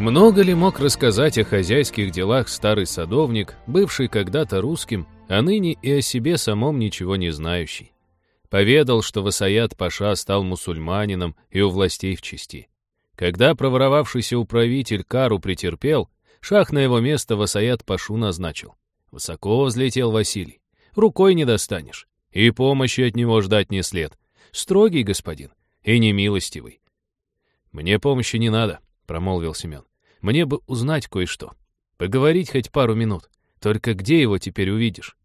Много ли мог рассказать о хозяйских делах старый садовник, бывший когда-то русским, а ныне и о себе самом ничего не знающий? Поведал, что Васаят Паша стал мусульманином и у властей в чести. Когда проворовавшийся управитель Кару претерпел, шах на его место Васаят Пашу назначил. Высоко взлетел Василий. Рукой не достанешь. И помощи от него ждать не след. Строгий господин и немилостивый. «Мне помощи не надо», — промолвил Семен. Мне бы узнать кое-что. Поговорить хоть пару минут. Только где его теперь увидишь?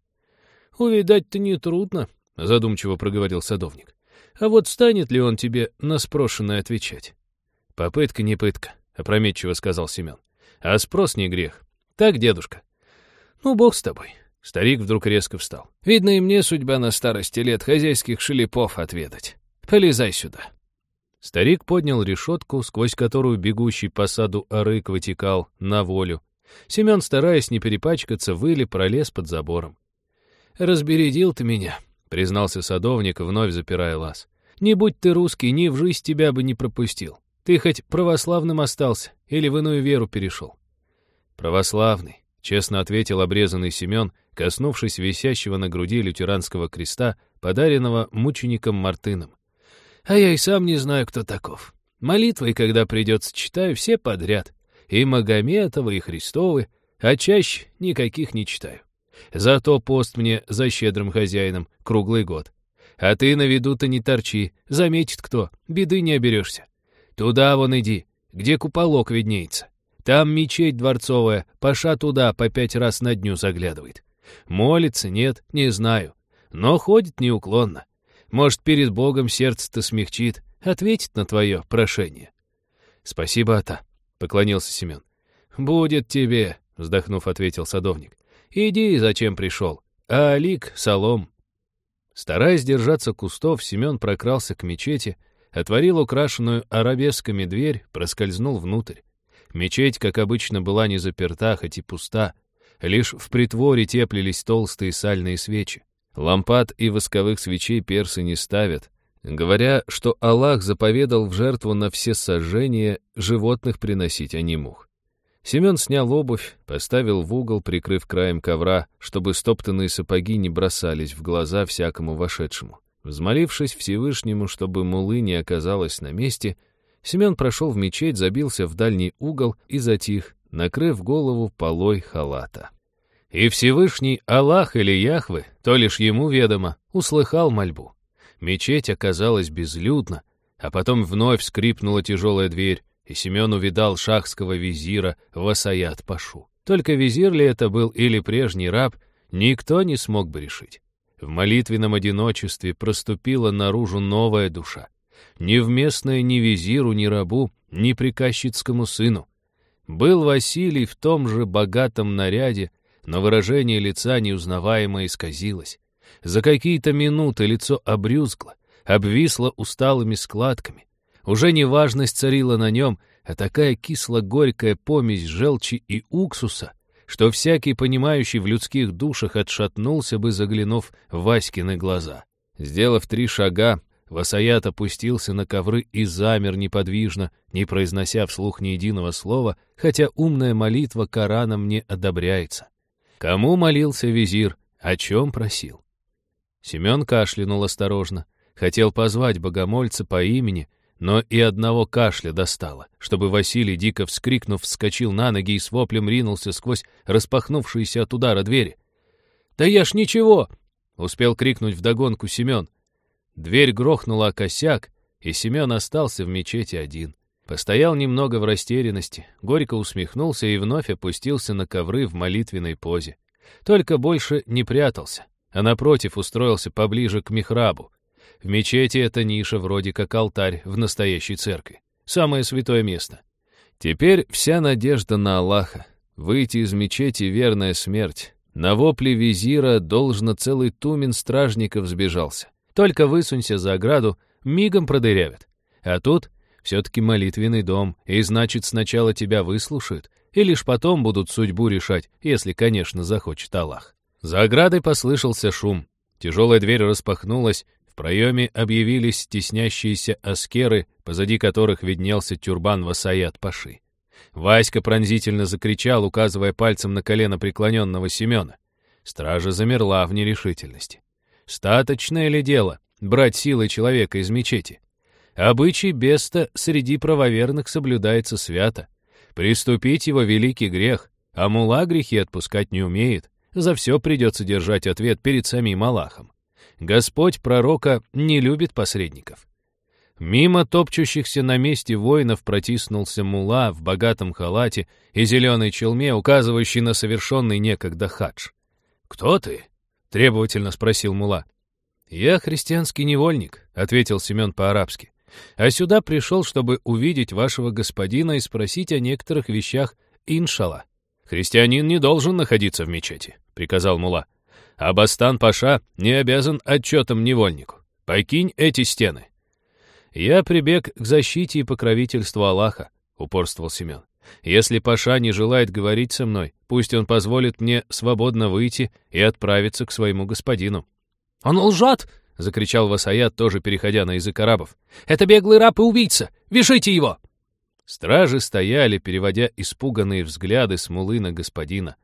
«Увидать-то нетрудно», — задумчиво проговорил садовник. «А вот станет ли он тебе на спрошенное отвечать?» «Попытка не пытка», — опрометчиво сказал Семен. «А спрос не грех. Так, дедушка?» «Ну, бог с тобой». Старик вдруг резко встал. «Видно, и мне судьба на старости лет хозяйских шелепов отведать. Полезай сюда». Старик поднял решетку, сквозь которую бегущий по саду арык вытекал на волю. Семен, стараясь не перепачкаться, вылез, пролез под забором. «Разбередил ты меня», — признался садовник, вновь запирая лаз. «Не будь ты русский, ни в жизнь тебя бы не пропустил. Ты хоть православным остался или в иную веру перешел?» «Православный», — честно ответил обрезанный Семен, коснувшись висящего на груди лютеранского креста, подаренного мучеником Мартыном. А я и сам не знаю, кто таков. Молитвы, когда придется, читаю все подряд. И Магометовы, и Христовы, а чаще никаких не читаю. Зато пост мне за щедрым хозяином круглый год. А ты на виду-то не торчи, заметит кто, беды не оберешься. Туда вон иди, где куполок виднеется. Там мечеть дворцовая, Паша туда по пять раз на дню заглядывает. Молится, нет, не знаю, но ходит неуклонно. Может, перед Богом сердце-то смягчит, ответит на твое прошение. Спасибо, Ата, — поклонился Семен. Будет тебе, — вздохнув, ответил садовник. Иди, зачем пришел, а Алик — солом. Стараясь держаться кустов, Семен прокрался к мечети, отворил украшенную арабесками дверь, проскользнул внутрь. Мечеть, как обычно, была не заперта, хоть и пуста. Лишь в притворе теплились толстые сальные свечи. Лампад и восковых свечей персы не ставят, говоря, что Аллах заповедал в жертву на все сожжения животных приносить, а не мух. Семен снял обувь, поставил в угол, прикрыв краем ковра, чтобы стоптанные сапоги не бросались в глаза всякому вошедшему. Взмолившись Всевышнему, чтобы мулы не оказалось на месте, Семен прошел в мечеть, забился в дальний угол и затих, накрыв голову полой халата. И Всевышний Аллах или Яхвы, то лишь ему ведомо, услыхал мольбу. Мечеть оказалась безлюдна, а потом вновь скрипнула тяжелая дверь, и Семен увидал шахского визира Васаят Пашу. Только визир ли это был или прежний раб, никто не смог бы решить. В молитвенном одиночестве проступила наружу новая душа, невместная ни визиру, ни рабу, ни приказчицкому сыну. Был Василий в том же богатом наряде, но выражение лица неузнаваемо исказилось. За какие-то минуты лицо обрюзгло, обвисло усталыми складками. Уже не важность царила на нем, а такая кисло-горькая помесь желчи и уксуса, что всякий, понимающий в людских душах, отшатнулся бы, заглянув в Васькины глаза. Сделав три шага, Васаят опустился на ковры и замер неподвижно, не произнося вслух ни единого слова, хотя умная молитва Кораном не одобряется. Кому молился визир, о чем просил? Семен кашлянул осторожно, хотел позвать богомольца по имени, но и одного кашля достало, чтобы Василий, дико вскрикнув, вскочил на ноги и с воплем ринулся сквозь распахнувшиеся от удара двери. «Да я ж ничего!» — успел крикнуть вдогонку Семен. Дверь грохнула о косяк, и Семен остался в мечети один. Постоял немного в растерянности, горько усмехнулся и вновь опустился на ковры в молитвенной позе. Только больше не прятался, а напротив устроился поближе к михрабу. В мечети эта ниша вроде как алтарь в настоящей церкви. Самое святое место. Теперь вся надежда на Аллаха. Выйти из мечети — верная смерть. На вопли визира должно целый тумен стражников сбежался. Только высунься за ограду, мигом продырявят. А тут все-таки молитвенный дом, и значит, сначала тебя выслушают, и лишь потом будут судьбу решать, если, конечно, захочет Аллах. За оградой послышался шум. Тяжелая дверь распахнулась, в проеме объявились теснящиеся аскеры, позади которых виднелся тюрбан Васаят Паши. Васька пронзительно закричал, указывая пальцем на колено преклоненного Семена. Стража замерла в нерешительности. Статочное ли дело брать силой человека из мечети? Обычай беста среди правоверных соблюдается свято. Приступить его великий грех, а мула грехи отпускать не умеет. За все придется держать ответ перед самим Аллахом. Господь пророка не любит посредников. Мимо топчущихся на месте воинов протиснулся мула в богатом халате и зеленой челме, указывающий на совершенный некогда хадж. «Кто ты?» — требовательно спросил мула. «Я христианский невольник», — ответил Семен по-арабски. «А сюда пришел, чтобы увидеть вашего господина и спросить о некоторых вещах, иншалла». «Христианин не должен находиться в мечети», — приказал мула. «А Бастан-паша не обязан отчетом невольнику. Покинь эти стены». «Я прибег к защите и покровительству Аллаха», — упорствовал Семен. «Если Паша не желает говорить со мной, пусть он позволит мне свободно выйти и отправиться к своему господину». «Он лжет!» — закричал Васаят, тоже переходя на язык арабов. «Это беглый раб и убийца! Вяжите его!» Стражи стояли, переводя испуганные взгляды с мулы на господина.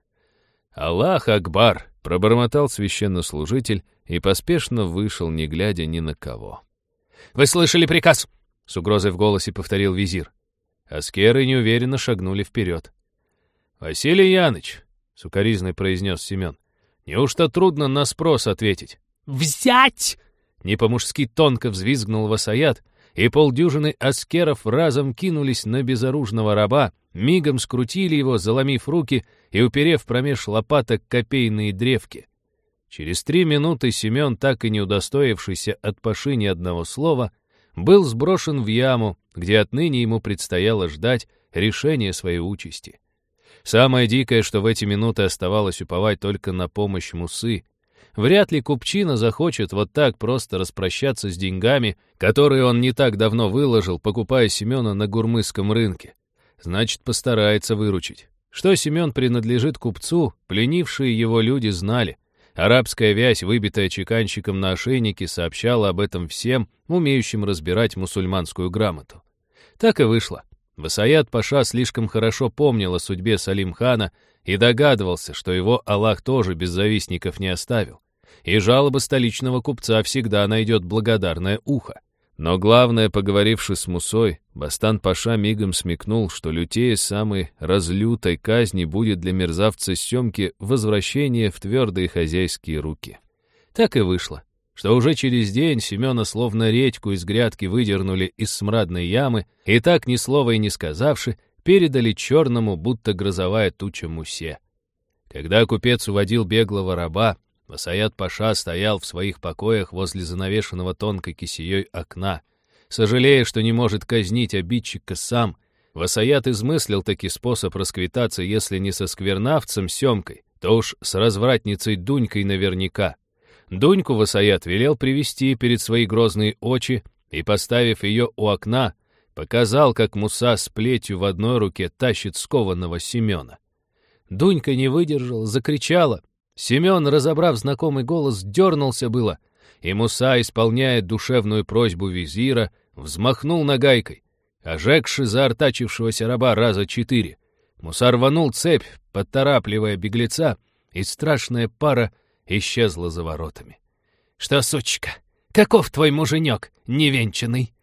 «Аллах Акбар!» — пробормотал священнослужитель и поспешно вышел, не глядя ни на кого. Вы слышали приказ?» — с угрозой в голосе повторил визир. Аскеры неуверенно шагнули вперед. «Василий Яныч», — сукоризной произнес Семен, — «неужто трудно на спрос ответить?» «Взять!» — не по-мужски тонко взвизгнул Васаят, и полдюжины аскеров разом кинулись на безоружного раба, мигом скрутили его, заломив руки и уперев промеж лопаток копейные древки. Через три минуты Семен, так и не удостоившийся от Паши ни одного слова, был сброшен в яму, где отныне ему предстояло ждать решения своей участи. Самое дикое, что в эти минуты оставалось уповать только на помощь Мусы. Вряд ли Купчина захочет вот так просто распрощаться с деньгами, которые он не так давно выложил, покупая Семена на гурмысском рынке. Значит, постарается выручить. Что Семен принадлежит купцу, пленившие его люди знали. Арабская вязь, выбитая чеканщиком на ошейнике, сообщала об этом всем, умеющим разбирать мусульманскую грамоту. Так и вышло. Васаят Паша слишком хорошо помнил о судьбе Салим-хана и догадывался, что его Аллах тоже без завистников не оставил. И жалоба столичного купца всегда найдет благодарное ухо. Но главное, поговоривши с Мусой, Бастан-паша мигом смекнул, что лютее самой разлютой казни будет для мерзавца Семки возвращение в твердые хозяйские руки. Так и вышло, что уже через день Семена словно редьку из грядки выдернули из смрадной ямы и так ни слова и не сказавши, передали черному, будто грозовая туча Мусе. Когда купец уводил беглого раба, Васаят Паша стоял в своих покоях возле занавешенного тонкой кисеей окна. Сожалея, что не может казнить обидчика сам, Васаят измыслил таки способ расквитаться, если не со сквернавцем Семкой, то уж с развратницей Дунькой наверняка. Дуньку Васаят велел привести перед свои грозные очи и, поставив ее у окна, показал, как Муса с плетью в одной руке тащит скованного Семена. Дунька не выдержала, закричала, Семен, разобрав знакомый голос, дернулся было, и Муса, исполняя душевную просьбу визира, взмахнул нагайкой, ожегши заортачившегося раба раза четыре. Муса рванул цепь, подторапливая беглеца, и страшная пара исчезла за воротами. — Что, сучка, каков твой муженек, невенчанный?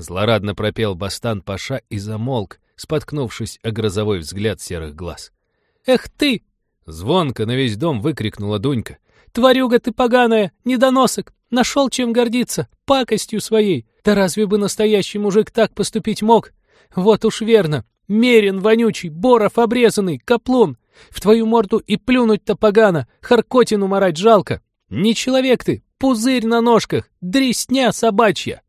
Злорадно пропел Бастан Паша и замолк, споткнувшись о грозовой взгляд серых глаз. — Эх ты, Звонко на весь дом выкрикнула Дунька. «Тварюга ты поганая, недоносок! Нашел чем гордиться, пакостью своей! Да разве бы настоящий мужик так поступить мог? Вот уж верно! Мерин вонючий, боров обрезанный, каплун! В твою морду и плюнуть-то погано, харкотину марать жалко! Не человек ты, пузырь на ножках, дресня собачья!»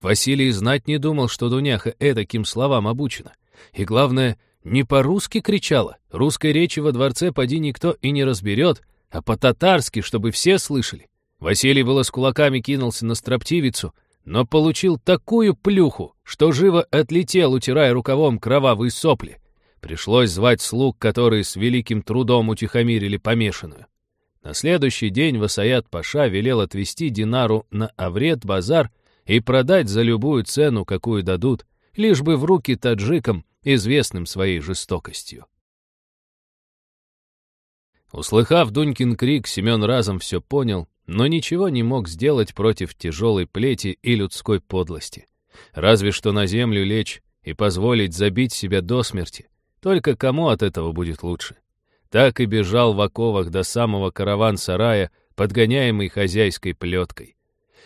Василий знать не думал, что Дуняха этаким словам обучена. И главное, не по-русски кричала. Русской речи во дворце поди никто и не разберет, а по-татарски, чтобы все слышали. Василий было с кулаками кинулся на строптивицу, но получил такую плюху, что живо отлетел, утирая рукавом кровавые сопли. Пришлось звать слуг, которые с великим трудом утихомирили помешанную. На следующий день Васаят Паша велел отвезти Динару на Аврет базар и продать за любую цену, какую дадут, лишь бы в руки таджикам известным своей жестокостью. Услыхав Дунькин крик, Семен разом все понял, но ничего не мог сделать против тяжелой плети и людской подлости. Разве что на землю лечь и позволить забить себя до смерти. Только кому от этого будет лучше? Так и бежал в оковах до самого караван-сарая, подгоняемый хозяйской плеткой.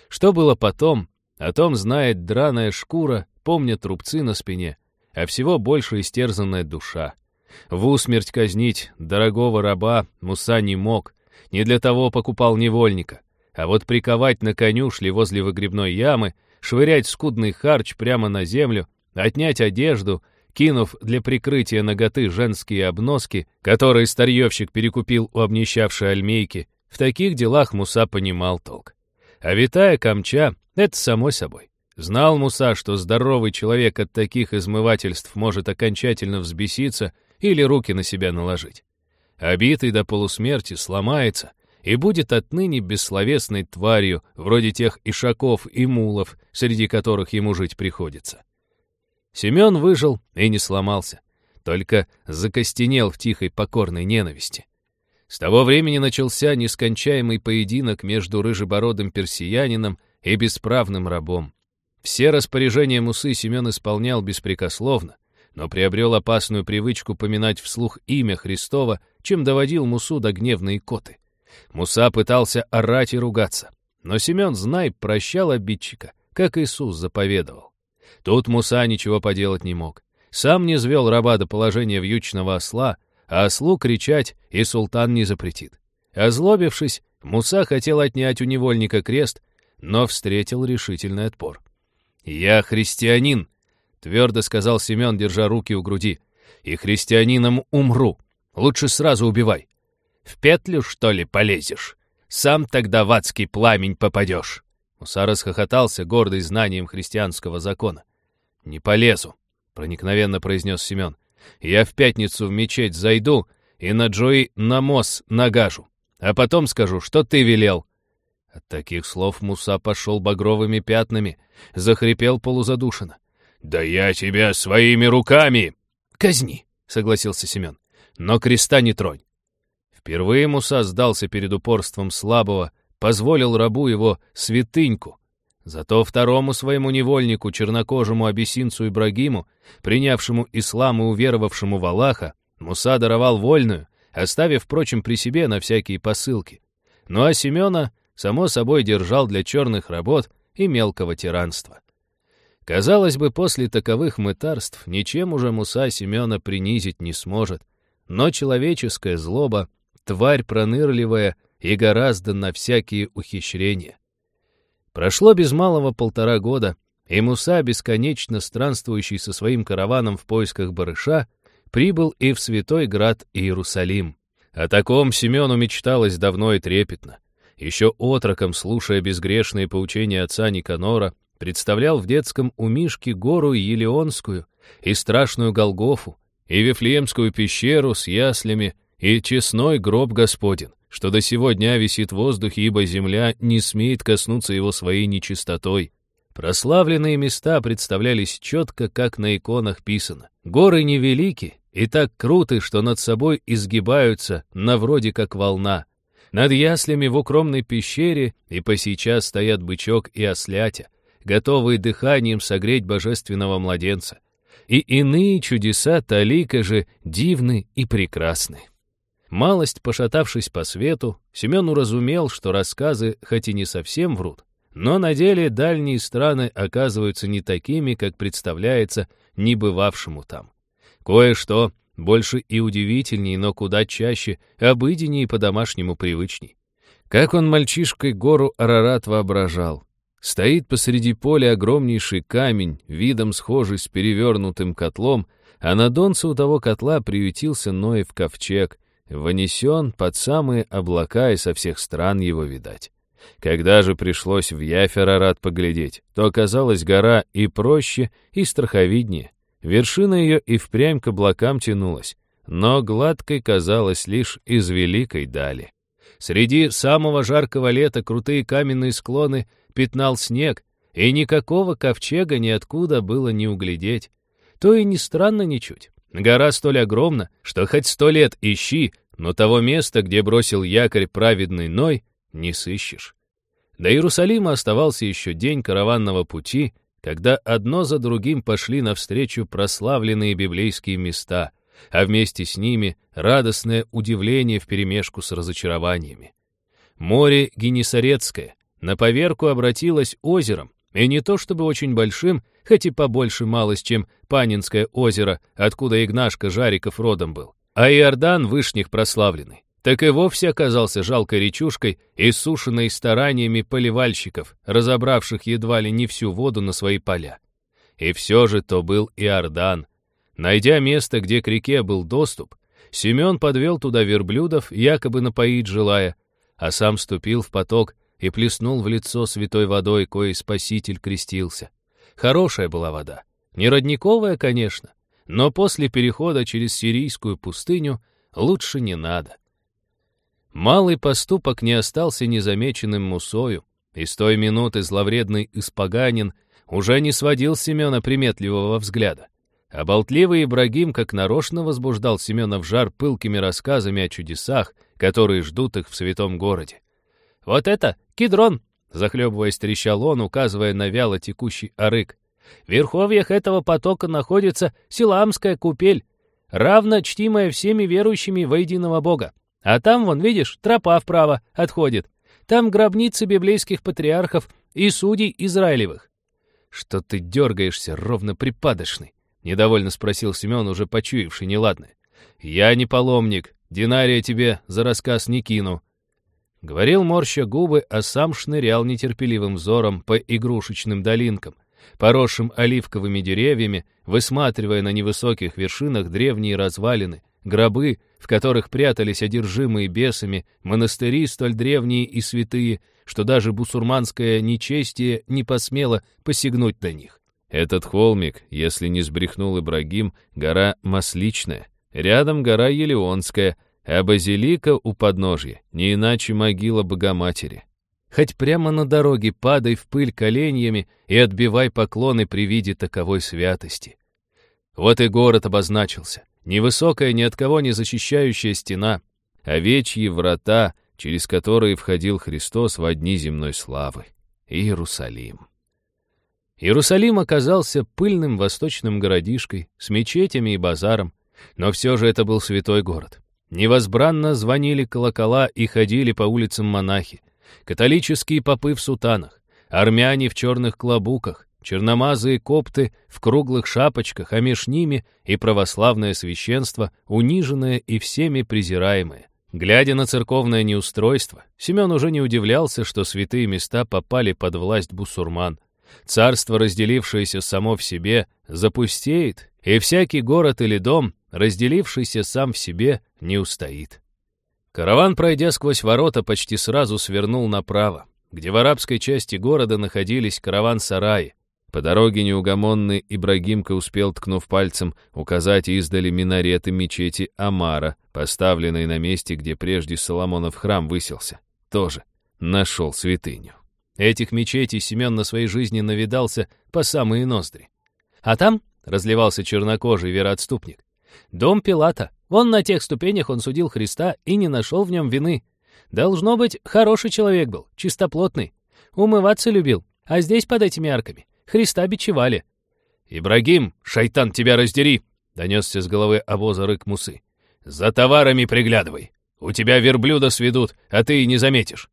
Что было потом, о том знает драная шкура, помнят рубцы на спине, а всего больше истерзанная душа. В усмерть казнить дорогого раба Муса не мог, не для того покупал невольника. А вот приковать на конюшле возле выгребной ямы, швырять скудный харч прямо на землю, отнять одежду, кинув для прикрытия ноготы женские обноски, которые старьевщик перекупил у обнищавшей альмейки, в таких делах Муса понимал толк. А витая камча — это само собой. Знал Муса, что здоровый человек от таких измывательств может окончательно взбеситься или руки на себя наложить. Обитый до полусмерти сломается и будет отныне бессловесной тварью, вроде тех ишаков и мулов, среди которых ему жить приходится. Семен выжил и не сломался, только закостенел в тихой покорной ненависти. С того времени начался нескончаемый поединок между рыжебородым персиянином и бесправным рабом. Все распоряжения Мусы Семен исполнял беспрекословно, но приобрел опасную привычку поминать вслух имя Христова, чем доводил Мусу до гневной коты. Муса пытался орать и ругаться, но Семен, знай, прощал обидчика, как Иисус заповедовал. Тут Муса ничего поделать не мог. Сам не звел раба до положения вьючного осла, ослу кричать и султан не запретит. Озлобившись, Муса хотел отнять у невольника крест, но встретил решительный отпор. «Я христианин», Твердо сказал Семен, держа руки у груди. «И христианином умру. Лучше сразу убивай. В петлю, что ли, полезешь? Сам тогда в адский пламень попадешь». Муса расхохотался, гордый знанием христианского закона. «Не полезу», — проникновенно произнес Семен. «Я в пятницу в мечеть зайду и на Джои намос нагажу, а потом скажу, что ты велел». От таких слов Муса пошел багровыми пятнами, захрипел полузадушенно. «Да я тебя своими руками!» «Казни!» — согласился Семен. «Но креста не тронь!» Впервые Муса сдался перед упорством слабого, позволил рабу его святыньку. Зато второму своему невольнику, чернокожему абиссинцу Ибрагиму, принявшему ислам и уверовавшему в Аллаха, Муса даровал вольную, оставив, впрочем, при себе на всякие посылки. Ну а Семена, само собой, держал для черных работ и мелкого тиранства. Казалось бы, после таковых мытарств ничем уже Муса Семена принизить не сможет. Но человеческая злоба — тварь пронырливая и гораздо на всякие ухищрения. Прошло без малого полтора года, и Муса, бесконечно странствующий со своим караваном в поисках барыша, прибыл и в святой град Иерусалим. О таком Семену мечталось давно и трепетно. Еще отроком, слушая безгрешные поучения отца Никанора, представлял в детском у Мишки гору Елеонскую и страшную Голгофу, и Вифлеемскую пещеру с яслями, и честной гроб Господен, что до сего дня висит в воздухе, ибо земля не смеет коснуться его своей нечистотой. Прославленные места представлялись четко, как на иконах писано. Горы невелики и так круты, что над собой изгибаются на вроде как волна. Над яслями в укромной пещере и по сейчас стоят бычок и ослятя, готовые дыханием согреть божественного младенца. И иные чудеса талика же дивны и прекрасны. Малость пошатавшись по свету, Семен уразумел, что рассказы хоть и не совсем врут, но на деле дальние страны оказываются не такими, как представляется не бывавшему там. Кое-что больше и удивительней, но куда чаще, обыденнее и по-домашнему привычней. Как он мальчишкой гору Арарат воображал, Стоит посреди поля огромнейший камень, видом схожий с перевернутым котлом, а на донце у того котла приютился Ноев ковчег, вонесен под самые облака и со всех стран его видать. Когда же пришлось в Яферарат поглядеть, то оказалась гора и проще, и страховиднее. Вершина ее и впрямь к облакам тянулась, но гладкой казалась лишь из великой дали. Среди самого жаркого лета крутые каменные склоны пятнал снег, и никакого ковчега ниоткуда было не углядеть. то и не странно ничуть. Гора столь огромна, что хоть сто лет ищи, но того места, где бросил якорь праведный Ной, не сыщешь. До Иерусалима оставался еще день караванного пути, когда одно за другим пошли навстречу прославленные библейские места, а вместе с ними радостное удивление вперемешку с разочарованиями. Море Генесарецкое на поверку обратилось озером, и не то чтобы очень большим, хоть и побольше малость, чем Панинское озеро, откуда Игнашка Жариков родом был, а Иордан Вышних прославленный так и вовсе оказался жалкой речушкой, иссушенной стараниями поливальщиков, разобравших едва ли не всю воду на свои поля. И все же то был Иордан. Найдя место, где к реке был доступ, Семен подвел туда верблюдов, якобы напоить желая, а сам ступил в поток и плеснул в лицо святой водой, коей спаситель крестился. Хорошая была вода. Не родниковая, конечно, но после перехода через сирийскую пустыню лучше не надо. Малый поступок не остался незамеченным Мусою, и с той минуты зловредный испоганин уже не сводил Семена приметливого взгляда. А болтливый Ибрагим как нарочно возбуждал Семена в жар пылкими рассказами о чудесах, которые ждут их в святом городе. «Вот это кедрон!» — захлебываясь, трещал он, указывая на вяло текущий арык. «В верховьях этого потока находится Силамская купель, равно чтимая всеми верующими во единого Бога. А там, вон, видишь, тропа вправо отходит. Там гробницы библейских патриархов и судей Израилевых. «Что ты дергаешься, ровно припадочный?» — недовольно спросил Семен, уже почуявший неладное. «Я не паломник, динария тебе за рассказ не кину». Говорил морща губы, а сам шнырял нетерпеливым взором по игрушечным долинкам, поросшим оливковыми деревьями, высматривая на невысоких вершинах древние развалины, гробы, в которых прятались одержимые бесами, монастыри столь древние и святые, что даже бусурманское нечестие не посмело посягнуть на них. Этот холмик, если не сбрехнул Ибрагим, гора Масличная, рядом гора Елеонская, а базилика у подножья, не иначе могила Богоматери. Хоть прямо на дороге падай в пыль коленями и отбивай поклоны при виде таковой святости. Вот и город обозначился. Невысокая, ни от кого не защищающая стена, овечьи врата, через которые входил Христос в одни земной славы. Иерусалим. Иерусалим оказался пыльным восточным городишкой с мечетями и базаром, но все же это был святой город. Невозбранно звонили колокола и ходили по улицам монахи, католические попы в сутанах, армяне в черных клобуках, черномазые копты в круглых шапочках, а меж ними и православное священство, униженное и всеми презираемое. Глядя на церковное неустройство, Семен уже не удивлялся, что святые места попали под власть бусурман. Царство, разделившееся само в себе, запустеет, и всякий город или дом, разделившийся сам в себе, не устоит. Караван, пройдя сквозь ворота, почти сразу свернул направо, где в арабской части города находились караван-сараи, по дороге неугомонный Ибрагимка успел, ткнув пальцем, указать издали минареты мечети Амара, поставленной на месте, где прежде Соломонов храм высился. Тоже нашел святыню. Этих мечетей Семен на своей жизни навидался по самые ноздри. А там разливался чернокожий вероотступник. Дом Пилата. Вон на тех ступенях он судил Христа и не нашел в нем вины. Должно быть, хороший человек был, чистоплотный. Умываться любил. А здесь под этими арками Христа бичевали. «Ибрагим, шайтан, тебя раздери!» — донесся с головы обоза рык Мусы. «За товарами приглядывай. У тебя верблюда сведут, а ты и не заметишь».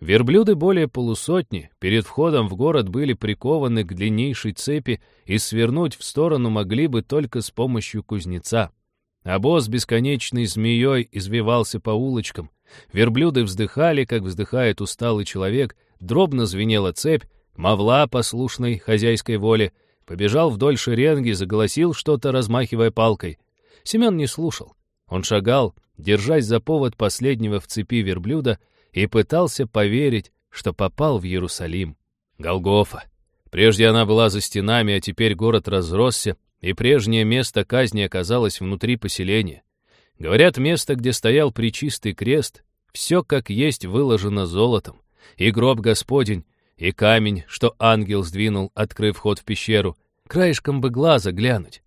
Верблюды более полусотни перед входом в город были прикованы к длиннейшей цепи и свернуть в сторону могли бы только с помощью кузнеца. Обоз бесконечной змеей извивался по улочкам. Верблюды вздыхали, как вздыхает усталый человек, дробно звенела цепь, Мавла, послушной хозяйской воле, побежал вдоль шеренги, заголосил что-то, размахивая палкой. Семен не слушал. Он шагал, держась за повод последнего в цепи верблюда, и пытался поверить, что попал в Иерусалим. Голгофа. Прежде она была за стенами, а теперь город разросся, и прежнее место казни оказалось внутри поселения. Говорят, место, где стоял причистый крест, все как есть выложено золотом, и гроб Господень, и камень, что ангел сдвинул, открыв ход в пещеру, краешком бы глаза глянуть.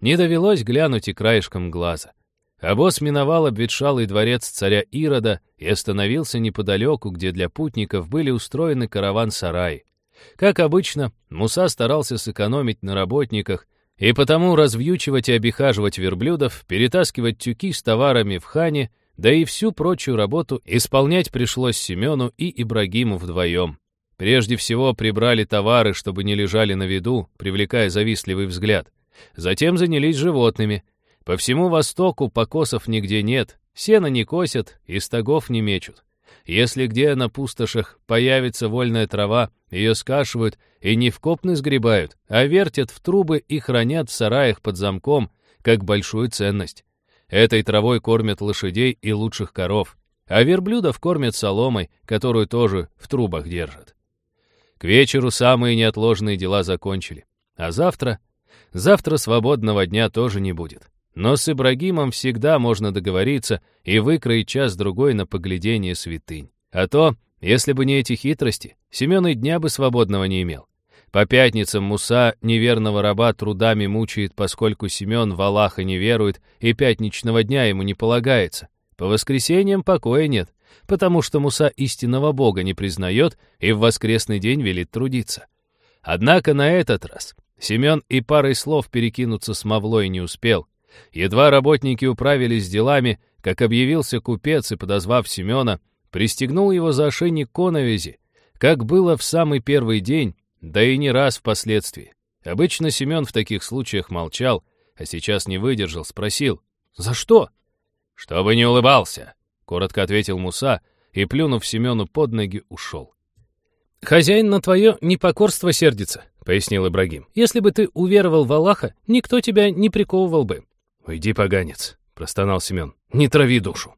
Не довелось глянуть и краешком глаза. А миновал обветшалый дворец царя Ирода и остановился неподалеку, где для путников были устроены караван-сараи. Как обычно, Муса старался сэкономить на работниках, и потому развьючивать и обихаживать верблюдов, перетаскивать тюки с товарами в хане, да и всю прочую работу исполнять пришлось Семену и Ибрагиму вдвоем. Прежде всего прибрали товары, чтобы не лежали на виду, привлекая завистливый взгляд. Затем занялись животными — по всему востоку покосов нигде нет, сено не косят и стогов не мечут. Если где на пустошах появится вольная трава, ее скашивают и не в копны сгребают, а вертят в трубы и хранят в сараях под замком, как большую ценность. Этой травой кормят лошадей и лучших коров, а верблюдов кормят соломой, которую тоже в трубах держат. К вечеру самые неотложные дела закончили. А завтра? Завтра свободного дня тоже не будет. Но с Ибрагимом всегда можно договориться и выкроить час-другой на поглядение святынь. А то, если бы не эти хитрости, Семен и дня бы свободного не имел. По пятницам Муса неверного раба трудами мучает, поскольку Семен в Аллаха не верует и пятничного дня ему не полагается. По воскресеньям покоя нет, потому что Муса истинного Бога не признает и в воскресный день велит трудиться. Однако на этот раз Семен и парой слов перекинуться с Мавлой не успел, Едва работники управились с делами, как объявился купец и, подозвав Семена, пристегнул его за ошейник коновизи, как было в самый первый день, да и не раз впоследствии. Обычно Семен в таких случаях молчал, а сейчас не выдержал, спросил «За что?» «Чтобы не улыбался», — коротко ответил Муса и, плюнув Семену под ноги, ушел. «Хозяин на твое непокорство сердится», — пояснил Ибрагим. «Если бы ты уверовал в Аллаха, никто тебя не приковывал бы. «Уйди, поганец», — простонал Семен. «Не трави душу».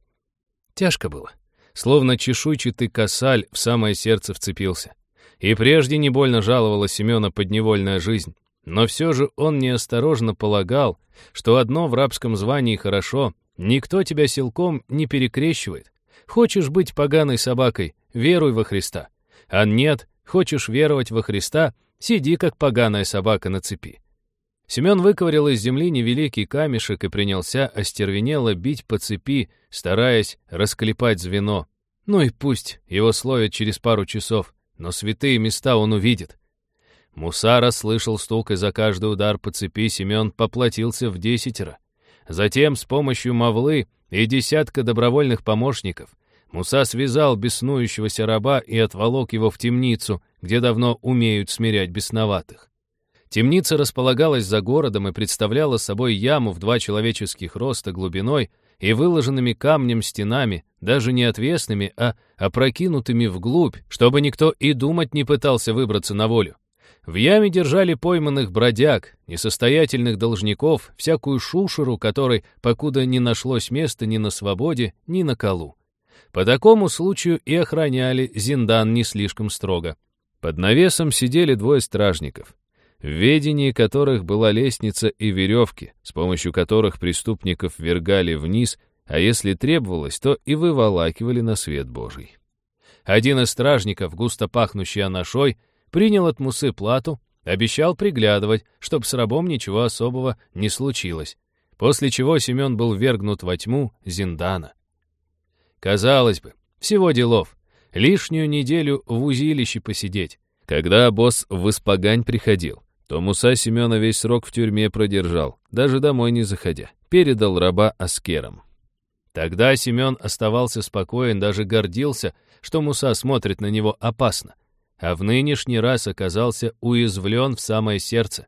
Тяжко было. Словно чешуйчатый косаль в самое сердце вцепился. И прежде не больно жаловала Семена подневольная жизнь. Но все же он неосторожно полагал, что одно в рабском звании хорошо, никто тебя силком не перекрещивает. Хочешь быть поганой собакой, веруй во Христа. А нет, хочешь веровать во Христа, сиди как поганая собака на цепи. Семен выковырял из земли невеликий камешек и принялся остервенело бить по цепи, стараясь расклепать звено. Ну и пусть, его словят через пару часов, но святые места он увидит. Муса расслышал стук, и за каждый удар по цепи Семен поплатился в десятеро. Затем с помощью мавлы и десятка добровольных помощников Муса связал беснующегося раба и отволок его в темницу, где давно умеют смирять бесноватых. Темница располагалась за городом и представляла собой яму в два человеческих роста глубиной и выложенными камнем стенами, даже не отвесными, а опрокинутыми вглубь, чтобы никто и думать не пытался выбраться на волю. В яме держали пойманных бродяг, несостоятельных должников, всякую шушеру, которой покуда не нашлось места ни на свободе, ни на колу. По такому случаю и охраняли Зиндан не слишком строго. Под навесом сидели двое стражников в ведении которых была лестница и веревки, с помощью которых преступников вергали вниз, а если требовалось, то и выволакивали на свет Божий. Один из стражников, густо пахнущий анашой, принял от Мусы плату, обещал приглядывать, чтоб с рабом ничего особого не случилось, после чего Семен был вергнут во тьму Зиндана. Казалось бы, всего делов, лишнюю неделю в узилище посидеть, когда босс в Испагань приходил то Муса Семена весь срок в тюрьме продержал, даже домой не заходя, передал раба аскерам. Тогда Семен оставался спокоен, даже гордился, что Муса смотрит на него опасно, а в нынешний раз оказался уязвлен в самое сердце.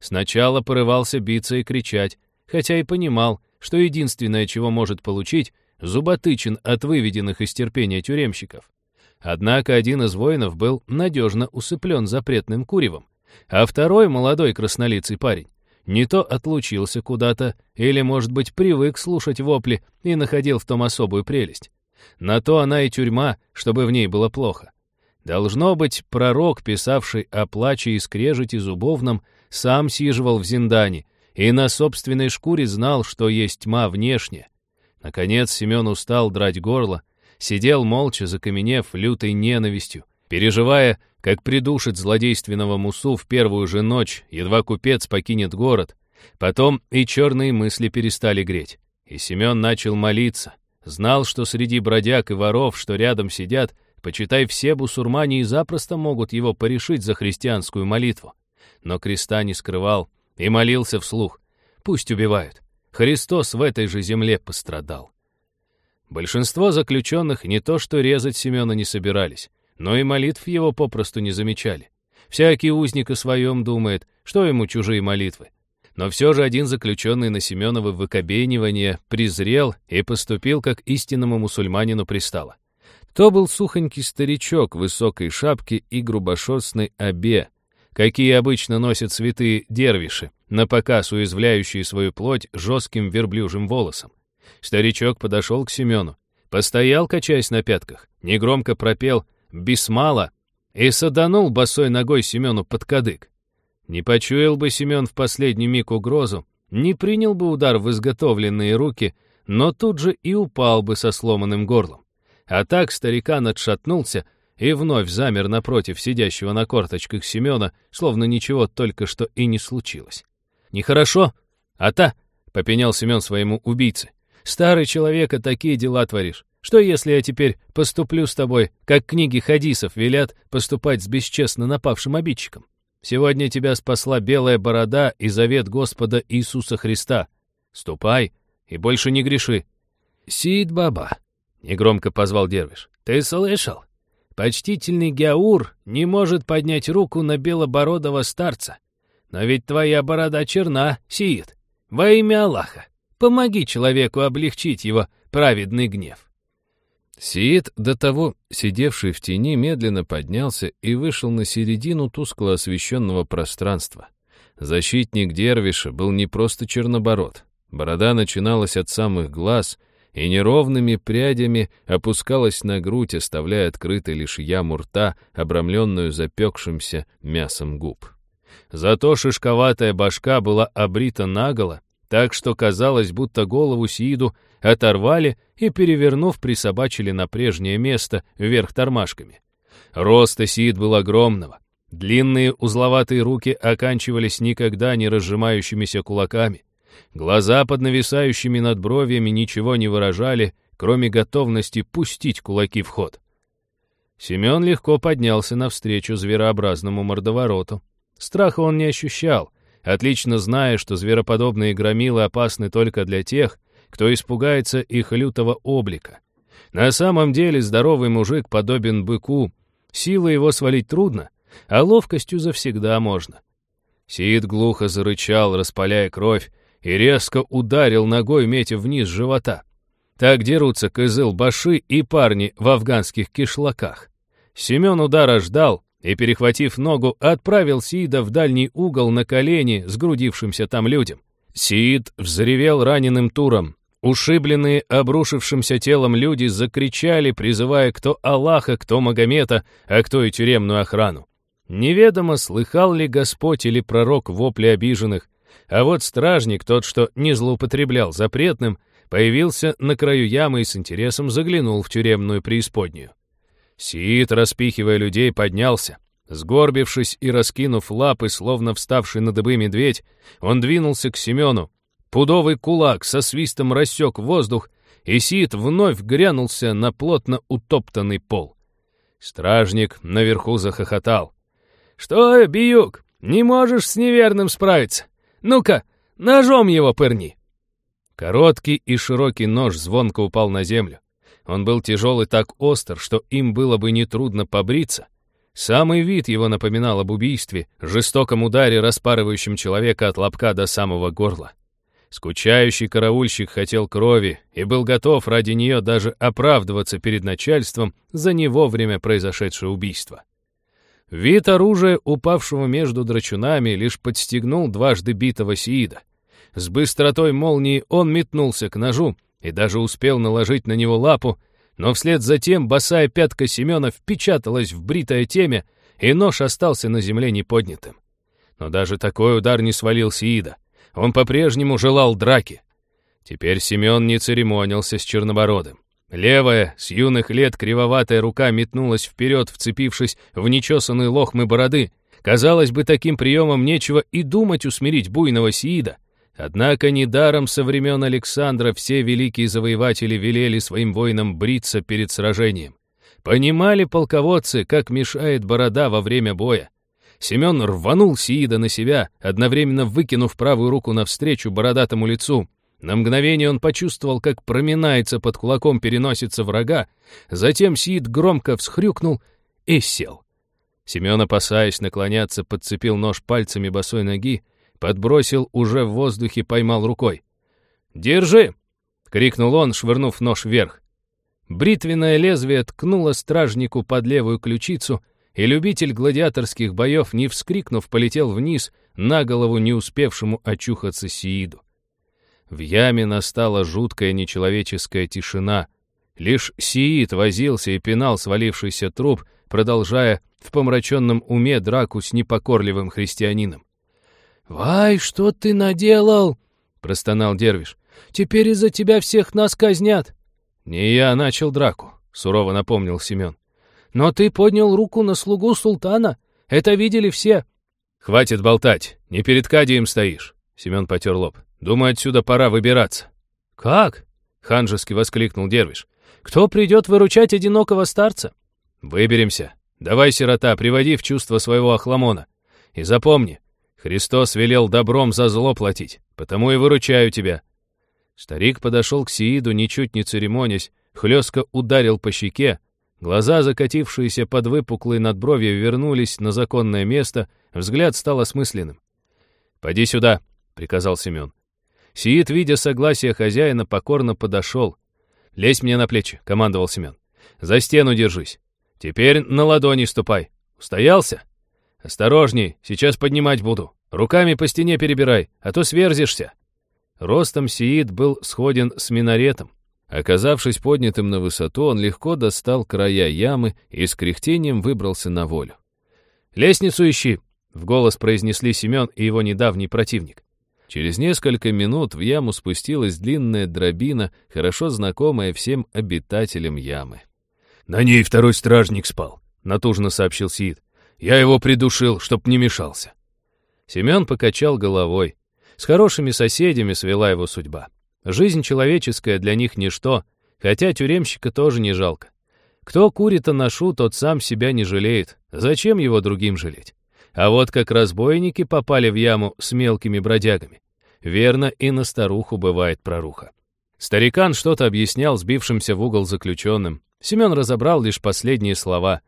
Сначала порывался биться и кричать, хотя и понимал, что единственное, чего может получить, зуботычин от выведенных из терпения тюремщиков. Однако один из воинов был надежно усыплен запретным куревом, а второй, молодой краснолицый парень, не то отлучился куда-то, или, может быть, привык слушать вопли и находил в том особую прелесть. На то она и тюрьма, чтобы в ней было плохо. Должно быть, пророк, писавший о плаче и скрежете зубовном, сам сиживал в Зиндане и на собственной шкуре знал, что есть тьма внешняя. Наконец Семен устал драть горло, сидел молча, закаменев лютой ненавистью, переживая, как придушит злодейственного Мусу в первую же ночь, едва купец покинет город. Потом и черные мысли перестали греть. И Семен начал молиться. Знал, что среди бродяг и воров, что рядом сидят, почитай, все бусурмане и запросто могут его порешить за христианскую молитву. Но креста не скрывал и молился вслух. Пусть убивают. Христос в этой же земле пострадал. Большинство заключенных не то что резать Семена не собирались, но и молитв его попросту не замечали. Всякий узник о своем думает, что ему чужие молитвы. Но все же один заключенный на Семеновы выкобенивание презрел и поступил, как истинному мусульманину пристало. То был сухонький старичок в высокой шапке и грубошерстной обе, какие обычно носят святые дервиши, на показ уязвляющие свою плоть жестким верблюжим волосом. Старичок подошел к Семену, постоял, качаясь на пятках, негромко пропел «Бисмала» и саданул босой ногой Семену под кадык. Не почуял бы Семен в последний миг угрозу, не принял бы удар в изготовленные руки, но тут же и упал бы со сломанным горлом. А так старикан отшатнулся и вновь замер напротив сидящего на корточках Семена, словно ничего только что и не случилось. «Нехорошо, а та!» — попенял Семен своему убийце. «Старый человек, а такие дела творишь. Что, если я теперь поступлю с тобой, как книги хадисов велят поступать с бесчестно напавшим обидчиком? Сегодня тебя спасла белая борода и завет Господа Иисуса Христа. Ступай и больше не греши». «Сид Баба», — негромко позвал Дервиш, — «ты слышал? Почтительный Гяур не может поднять руку на белобородого старца. Но ведь твоя борода черна, Сиит. Во имя Аллаха, помоги человеку облегчить его праведный гнев. Сиит, до того сидевший в тени, медленно поднялся и вышел на середину тускло освещенного пространства. Защитник Дервиша был не просто чернобород. Борода начиналась от самых глаз и неровными прядями опускалась на грудь, оставляя открытой лишь яму рта, обрамленную запекшимся мясом губ. Зато шишковатая башка была обрита наголо, так что казалось, будто голову Сииду оторвали и, перевернув, присобачили на прежнее место вверх тормашками. Рост Сиид был огромного. Длинные узловатые руки оканчивались никогда не разжимающимися кулаками. Глаза под нависающими над бровьями ничего не выражали, кроме готовности пустить кулаки в ход. Семен легко поднялся навстречу зверообразному мордовороту. Страха он не ощущал, отлично зная, что звероподобные громилы опасны только для тех, кто испугается их лютого облика. На самом деле здоровый мужик подобен быку, силы его свалить трудно, а ловкостью завсегда можно. Сид глухо зарычал, распаляя кровь, и резко ударил ногой, метя вниз живота. Так дерутся кызыл-баши и парни в афганских кишлаках. Семен удара ждал, и, перехватив ногу, отправил Сиида в дальний угол на колени сгрудившимся там людям. Сиид взревел раненым туром. Ушибленные обрушившимся телом люди закричали, призывая кто Аллаха, кто Магомета, а кто и тюремную охрану. Неведомо, слыхал ли Господь или пророк вопли обиженных, а вот стражник, тот, что не злоупотреблял запретным, появился на краю ямы и с интересом заглянул в тюремную преисподнюю. Сиит, распихивая людей, поднялся. Сгорбившись и раскинув лапы, словно вставший на дыбы медведь, он двинулся к Семену. Пудовый кулак со свистом рассек воздух, и Сиит вновь грянулся на плотно утоптанный пол. Стражник наверху захохотал. «Что, Биюк, не можешь с неверным справиться? Ну-ка, ножом его пырни!» Короткий и широкий нож звонко упал на землю. Он был тяжел и так остр, что им было бы нетрудно побриться. Самый вид его напоминал об убийстве, жестоком ударе, распарывающем человека от лобка до самого горла. Скучающий караульщик хотел крови и был готов ради нее даже оправдываться перед начальством за не вовремя произошедшее убийство. Вид оружия, упавшего между драчунами, лишь подстегнул дважды битого Сиида. С быстротой молнии он метнулся к ножу, и даже успел наложить на него лапу, но вслед за тем босая пятка Семена впечаталась в бритое темя, и нож остался на земле неподнятым. Но даже такой удар не свалил Сиида. Он по-прежнему желал драки. Теперь Семен не церемонился с Чернобородым. Левая, с юных лет кривоватая рука метнулась вперед, вцепившись в нечесанные лохмы бороды. Казалось бы, таким приемом нечего и думать усмирить буйного Сиида. Однако недаром со времен Александра все великие завоеватели велели своим воинам бриться перед сражением. Понимали полководцы, как мешает борода во время боя. Семен рванул Сиида на себя, одновременно выкинув правую руку навстречу бородатому лицу. На мгновение он почувствовал, как проминается под кулаком переносится врага, затем Сиид громко всхрюкнул и сел. Семен, опасаясь наклоняться, подцепил нож пальцами босой ноги, подбросил уже в воздухе, поймал рукой. «Держи!» — крикнул он, швырнув нож вверх. Бритвенное лезвие ткнуло стражнику под левую ключицу, и любитель гладиаторских боев, не вскрикнув, полетел вниз, на голову не успевшему очухаться Сииду. В яме настала жуткая нечеловеческая тишина. Лишь Сиид возился и пинал свалившийся труп, продолжая в помраченном уме драку с непокорливым христианином. «Вай, что ты наделал?» — простонал Дервиш. «Теперь из-за тебя всех нас казнят». «Не я начал драку», — сурово напомнил Семен. «Но ты поднял руку на слугу султана. Это видели все». «Хватит болтать, не перед Кадием стоишь», — Семен потер лоб. «Думаю, отсюда пора выбираться». «Как?» — ханжески воскликнул Дервиш. «Кто придет выручать одинокого старца?» «Выберемся. Давай, сирота, приводи в чувство своего Ахламона. И запомни, Христос велел добром за зло платить, потому и выручаю тебя». Старик подошел к Сииду, ничуть не церемонясь, хлестко ударил по щеке, глаза, закатившиеся под выпуклые надбровья, вернулись на законное место, взгляд стал осмысленным. «Поди сюда», — приказал Семен. Сиит, видя согласие хозяина, покорно подошел. «Лезь мне на плечи», — командовал Семен. «За стену держись. Теперь на ладони ступай. Устоялся?» «Осторожней, сейчас поднимать буду. Руками по стене перебирай, а то сверзишься». Ростом Сиит был сходен с минаретом. Оказавшись поднятым на высоту, он легко достал края ямы и с кряхтением выбрался на волю. «Лестницу ищи!» — в голос произнесли Семен и его недавний противник. Через несколько минут в яму спустилась длинная дробина, хорошо знакомая всем обитателям ямы. «На ней второй стражник спал», — натужно сообщил Сиит. Я его придушил, чтоб не мешался. Семен покачал головой. С хорошими соседями свела его судьба. Жизнь человеческая для них ничто, хотя тюремщика тоже не жалко. Кто курит аношу, тот сам себя не жалеет. Зачем его другим жалеть? А вот как разбойники попали в яму с мелкими бродягами. Верно, и на старуху бывает проруха. Старикан что-то объяснял сбившимся в угол заключенным. Семен разобрал лишь последние слова.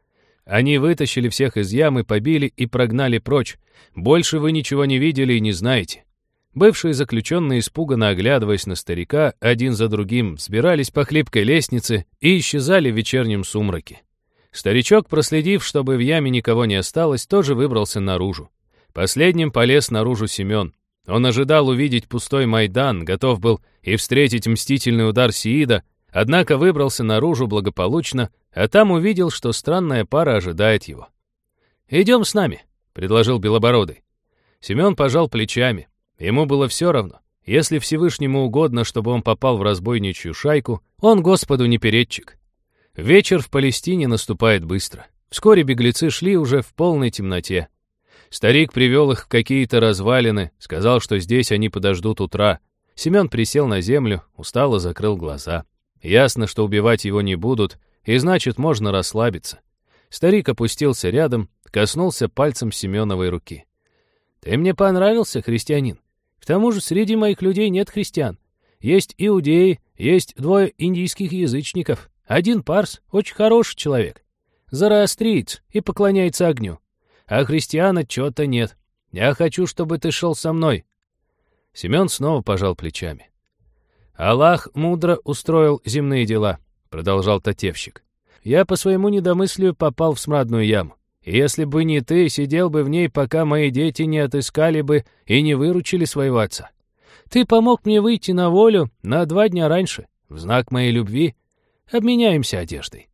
Они вытащили всех из ямы, побили и прогнали прочь. Больше вы ничего не видели и не знаете. Бывшие заключенные, испуганно оглядываясь на старика, один за другим взбирались по хлипкой лестнице и исчезали в вечернем сумраке. Старичок, проследив, чтобы в яме никого не осталось, тоже выбрался наружу. Последним полез наружу Семен. Он ожидал увидеть пустой Майдан, готов был и встретить мстительный удар Сиида, однако выбрался наружу благополучно, а там увидел, что странная пара ожидает его. «Идем с нами», — предложил Белобородый. Семен пожал плечами. Ему было все равно. Если Всевышнему угодно, чтобы он попал в разбойничью шайку, он Господу не передчик. Вечер в Палестине наступает быстро. Вскоре беглецы шли уже в полной темноте. Старик привел их в какие-то развалины, сказал, что здесь они подождут утра. Семен присел на землю, устало закрыл глаза. Ясно, что убивать его не будут, и значит, можно расслабиться. Старик опустился рядом, коснулся пальцем Семеновой руки. «Ты мне понравился, христианин. К тому же среди моих людей нет христиан. Есть иудеи, есть двое индийских язычников. Один парс, очень хороший человек. Зороастриец и поклоняется огню. А христиан отчета нет. Я хочу, чтобы ты шел со мной». Семен снова пожал плечами. Аллах мудро устроил земные дела продолжал Татевщик. «Я по своему недомыслию попал в смрадную яму. Если бы не ты, сидел бы в ней, пока мои дети не отыскали бы и не выручили своего отца. Ты помог мне выйти на волю на два дня раньше, в знак моей любви. Обменяемся одеждой».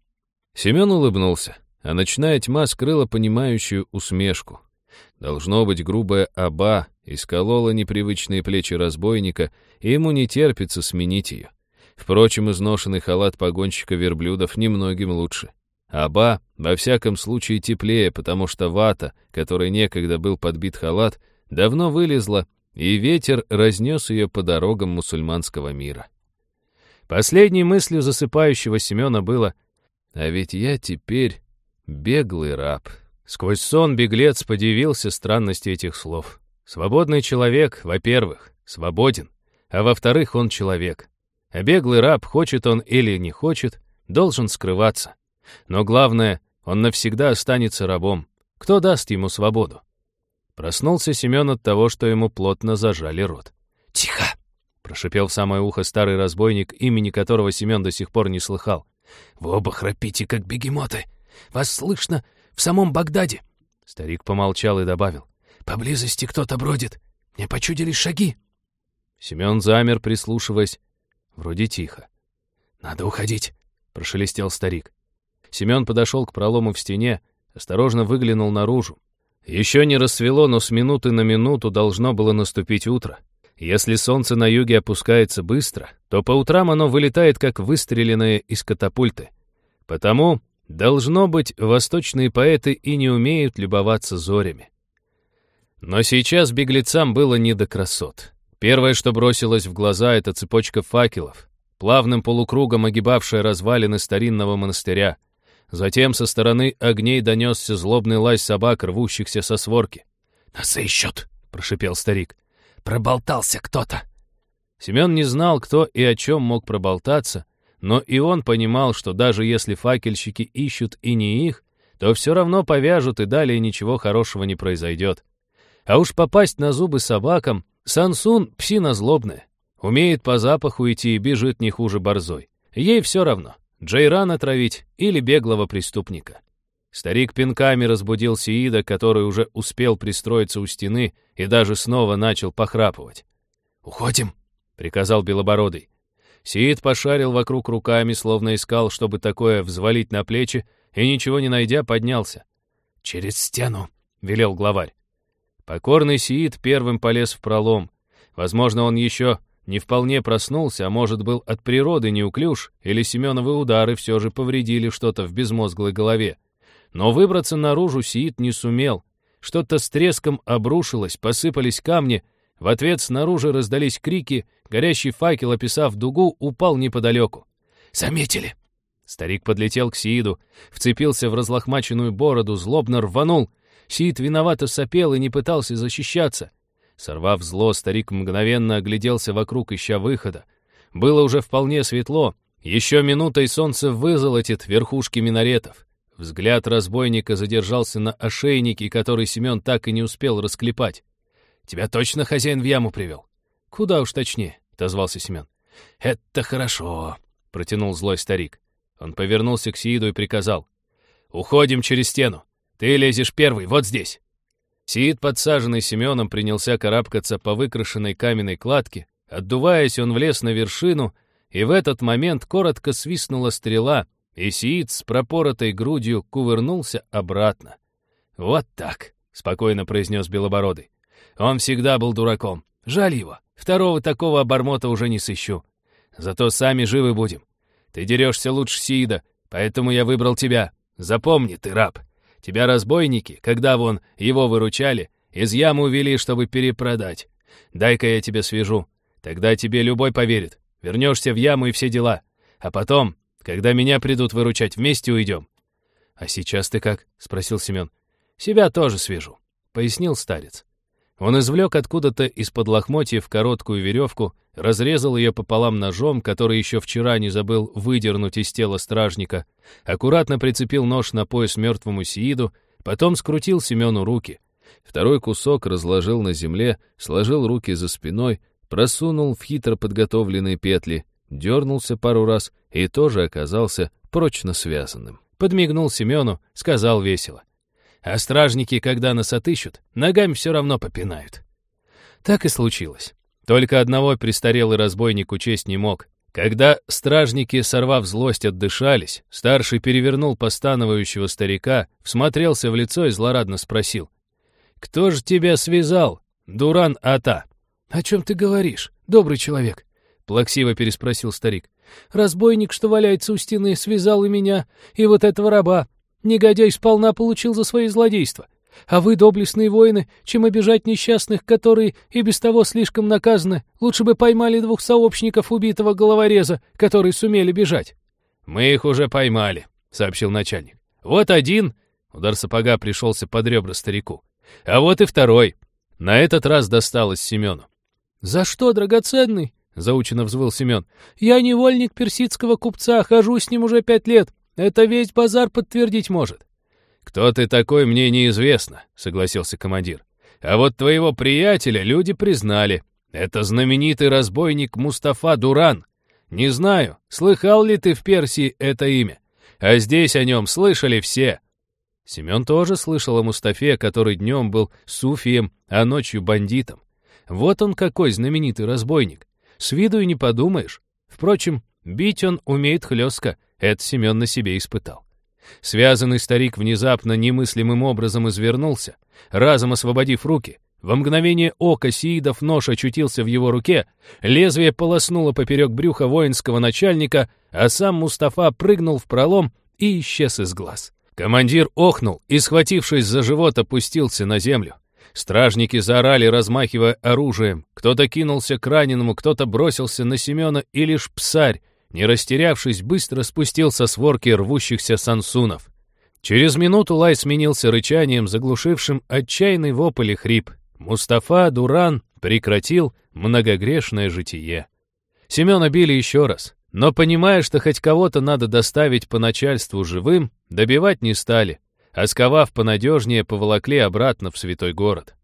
Семен улыбнулся, а ночная тьма скрыла понимающую усмешку. Должно быть, грубая оба исколола непривычные плечи разбойника, и ему не терпится сменить ее. Впрочем, изношенный халат погонщика верблюдов немногим лучше. Аба, во всяком случае, теплее, потому что вата, которой некогда был подбит халат, давно вылезла, и ветер разнес ее по дорогам мусульманского мира. Последней мыслью засыпающего Семена было «А ведь я теперь беглый раб». Сквозь сон беглец подивился странности этих слов. Свободный человек, во-первых, свободен, а во-вторых, он человек. А беглый раб, хочет он или не хочет, должен скрываться. Но главное, он навсегда останется рабом. Кто даст ему свободу? Проснулся Семен от того, что ему плотно зажали рот. «Тихо!» — прошипел в самое ухо старый разбойник, имени которого Семен до сих пор не слыхал. «Вы оба храпите, как бегемоты. Вас слышно в самом Багдаде». Старик помолчал и добавил. «Поблизости кто-то бродит. Мне почудились шаги». Семен замер, прислушиваясь. Вроде тихо. «Надо уходить», — прошелестел старик. Семен подошел к пролому в стене, осторожно выглянул наружу. Еще не рассвело, но с минуты на минуту должно было наступить утро. Если солнце на юге опускается быстро, то по утрам оно вылетает, как выстреленное из катапульты. Потому, должно быть, восточные поэты и не умеют любоваться зорями. Но сейчас беглецам было не до красот. Первое, что бросилось в глаза, это цепочка факелов, плавным полукругом огибавшая развалины старинного монастыря. Затем со стороны огней донесся злобный лай собак, рвущихся со сворки. «Нас ищут!» — прошипел старик. «Проболтался кто-то!» Семен не знал, кто и о чем мог проболтаться, но и он понимал, что даже если факельщики ищут и не их, то все равно повяжут, и далее ничего хорошего не произойдет. А уж попасть на зубы собакам Сансун — псина злобная. Умеет по запаху идти и бежит не хуже борзой. Ей все равно, Джейрана отравить или беглого преступника. Старик пинками разбудил Сиида, который уже успел пристроиться у стены и даже снова начал похрапывать. «Уходим», — приказал Белобородый. Сиид пошарил вокруг руками, словно искал, чтобы такое взвалить на плечи, и, ничего не найдя, поднялся. «Через стену», — велел главарь. Покорный Сиит первым полез в пролом. Возможно, он еще не вполне проснулся, а может, был от природы неуклюж, или Семеновы удары все же повредили что-то в безмозглой голове. Но выбраться наружу Сиит не сумел. Что-то с треском обрушилось, посыпались камни. В ответ снаружи раздались крики, горящий факел, описав дугу, упал неподалеку. «Заметили!» Старик подлетел к Сииду, вцепился в разлохмаченную бороду, злобно рванул. Сид виновато сопел и не пытался защищаться. Сорвав зло, старик мгновенно огляделся вокруг, ища выхода. Было уже вполне светло. Еще минута, и солнце вызолотит верхушки минаретов. Взгляд разбойника задержался на ошейнике, который Семен так и не успел расклепать. «Тебя точно хозяин в яму привел?» «Куда уж точнее», — отозвался Семен. «Это хорошо», — протянул злой старик. Он повернулся к Сииду и приказал. «Уходим через стену. Ты лезешь первый, вот здесь». Сиит, подсаженный Семеном, принялся карабкаться по выкрашенной каменной кладке. Отдуваясь, он влез на вершину, и в этот момент коротко свистнула стрела, и Сиит с пропоротой грудью кувырнулся обратно. «Вот так», — спокойно произнес Белобородый. «Он всегда был дураком. Жаль его. Второго такого обормота уже не сыщу. Зато сами живы будем. Ты дерешься лучше Сиида, поэтому я выбрал тебя. Запомни, ты раб. Тебя разбойники, когда вон его выручали, из ямы увели, чтобы перепродать. Дай-ка я тебя свяжу. Тогда тебе любой поверит. Вернешься в яму и все дела. А потом, когда меня придут выручать, вместе уйдем. — А сейчас ты как? — спросил Семен. — Себя тоже свяжу, — пояснил старец. Он извлек откуда-то из-под лохмотьев короткую веревку, разрезал ее пополам ножом, который еще вчера не забыл выдернуть из тела стражника, аккуратно прицепил нож на пояс мертвому Сииду, потом скрутил Семену руки. Второй кусок разложил на земле, сложил руки за спиной, просунул в хитро подготовленные петли, дернулся пару раз и тоже оказался прочно связанным. Подмигнул Семену, сказал весело. А стражники, когда нас отыщут, ногами все равно попинают. Так и случилось. Только одного престарелый разбойник учесть не мог. Когда стражники, сорвав злость, отдышались, старший перевернул постановающего старика, всмотрелся в лицо и злорадно спросил. «Кто же тебя связал, Дуран Ата?» «О чем ты говоришь, добрый человек?» — плаксиво переспросил старик. Разбойник, что валяется у стены, связал и меня, и вот этого раба. Негодяй сполна получил за свои злодейства. А вы, доблестные воины, чем обижать несчастных, которые и без того слишком наказаны, лучше бы поймали двух сообщников убитого головореза, которые сумели бежать». «Мы их уже поймали», — сообщил начальник. «Вот один...» — удар сапога пришелся под ребра старику. «А вот и второй». На этот раз досталось Семену. «За что, драгоценный?» — заучено взвыл Семен. «Я невольник персидского купца, хожу с ним уже пять лет. Это весь базар подтвердить может». «Кто ты такой, мне неизвестно», — согласился командир. «А вот твоего приятеля люди признали. Это знаменитый разбойник Мустафа Дуран. Не знаю, слыхал ли ты в Персии это имя, а здесь о нем слышали все». Семен тоже слышал о Мустафе, который днем был суфием, а ночью бандитом. Вот он какой знаменитый разбойник. С виду и не подумаешь. Впрочем, бить он умеет хлестко, это Семен на себе испытал. Связанный старик внезапно немыслимым образом извернулся, разом освободив руки. Во мгновение ока Сиидов нож очутился в его руке, лезвие полоснуло поперек брюха воинского начальника, а сам Мустафа прыгнул в пролом и исчез из глаз. Командир охнул и, схватившись за живот, опустился на землю. Стражники заорали, размахивая оружием. Кто-то кинулся к раненому, кто-то бросился на Семена, и лишь псарь, не растерявшись, быстро спустился с ворки рвущихся сансунов. Через минуту лай сменился рычанием, заглушившим отчаянный вопль и хрип. Мустафа Дуран прекратил многогрешное житие. Семена били еще раз, но, понимая, что хоть кого-то надо доставить по начальству живым, добивать не стали, а сковав понадежнее, поволокли обратно в святой город.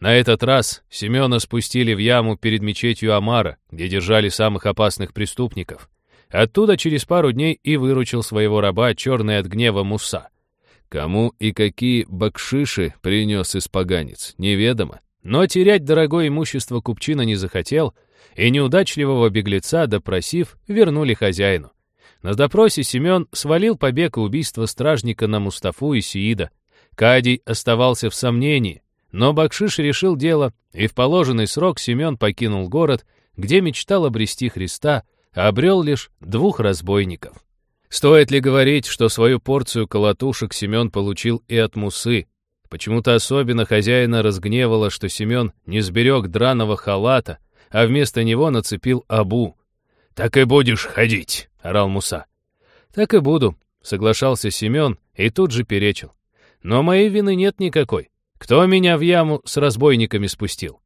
На этот раз Семена спустили в яму перед мечетью Амара, где держали самых опасных преступников. Оттуда через пару дней и выручил своего раба, черный от гнева Муса. Кому и какие бакшиши принес испоганец, неведомо. Но терять дорогое имущество купчина не захотел, и неудачливого беглеца, допросив, вернули хозяину. На допросе Семен свалил побег и убийство стражника на Мустафу и Сиида. Кадий оставался в сомнении, но Бакшиш решил дело, и в положенный срок Семен покинул город, где мечтал обрести Христа, обрел лишь двух разбойников. Стоит ли говорить, что свою порцию колотушек Семен получил и от Мусы? Почему-то особенно хозяина разгневало, что Семен не сберег драного халата, а вместо него нацепил абу. «Так и будешь ходить», — орал Муса. «Так и буду», — соглашался Семен и тут же перечил. «Но моей вины нет никакой. Кто меня в яму с разбойниками спустил?»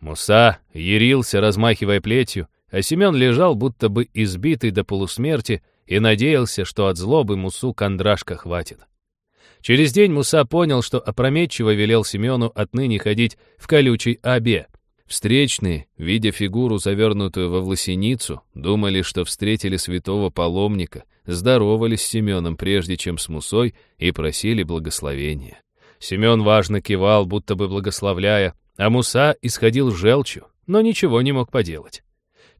Муса ярился, размахивая плетью, а Семен лежал, будто бы избитый до полусмерти, и надеялся, что от злобы Мусу кондрашка хватит. Через день Муса понял, что опрометчиво велел Семену отныне ходить в колючей обе. Встречные, видя фигуру, завернутую во власеницу, думали, что встретили святого паломника, здоровались с Семеном прежде, чем с Мусой, и просили благословения. Семен важно кивал, будто бы благословляя, а Муса исходил желчью, но ничего не мог поделать.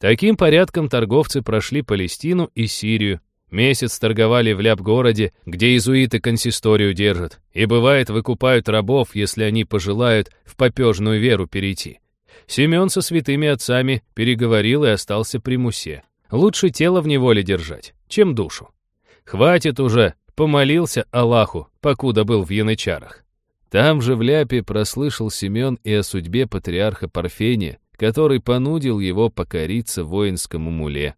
Таким порядком торговцы прошли Палестину и Сирию, месяц торговали в Ляп-городе, где иезуиты консисторию держат, и, бывает, выкупают рабов, если они пожелают в попежную веру перейти. Семен со святыми отцами переговорил и остался при Мусе. Лучше тело в неволе держать, чем душу. Хватит уже, помолился Аллаху, покуда был в янычарах. Там же в Ляпе прослышал Семен и о судьбе патриарха Парфения, который понудил его покориться воинскому муле.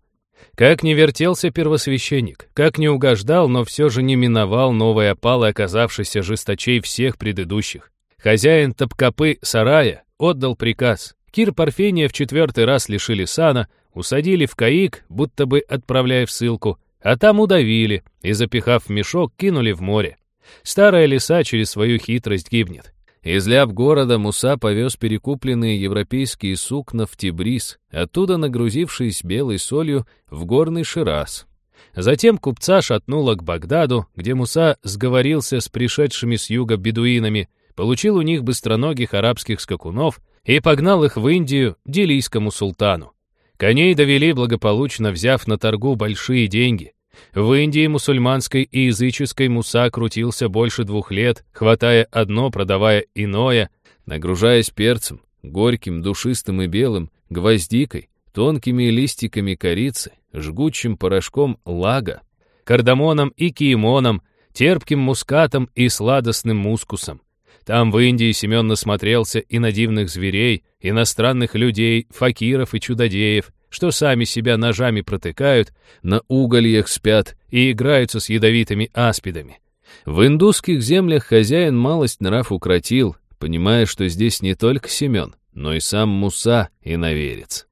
Как не вертелся первосвященник, как не угождал, но все же не миновал новой опалы, оказавшейся жесточей всех предыдущих. Хозяин топкапы сарая отдал приказ. Кир Парфения в четвертый раз лишили сана, усадили в каик, будто бы отправляя в ссылку, а там удавили и, запихав в мешок, кинули в море. Старая лиса через свою хитрость гибнет. Из ляп города Муса повез перекупленные европейские сукна в Тибрис, оттуда нагрузившись белой солью в горный Шираз. Затем купца шатнуло к Багдаду, где Муса сговорился с пришедшими с юга бедуинами, получил у них быстроногих арабских скакунов и погнал их в Индию делийскому султану. Коней довели благополучно, взяв на торгу большие деньги. В Индии мусульманской и языческой Муса крутился больше двух лет, хватая одно, продавая иное, нагружаясь перцем, горьким, душистым и белым, гвоздикой, тонкими листиками корицы, жгучим порошком лага, кардамоном и киемоном, терпким мускатом и сладостным мускусом. Там в Индии Семен насмотрелся и на дивных зверей, и на странных людей, факиров и чудодеев, что сами себя ножами протыкают, на угольях спят и играются с ядовитыми аспидами. В индусских землях хозяин малость нрав укротил, понимая, что здесь не только Семен, но и сам Муса и наверец.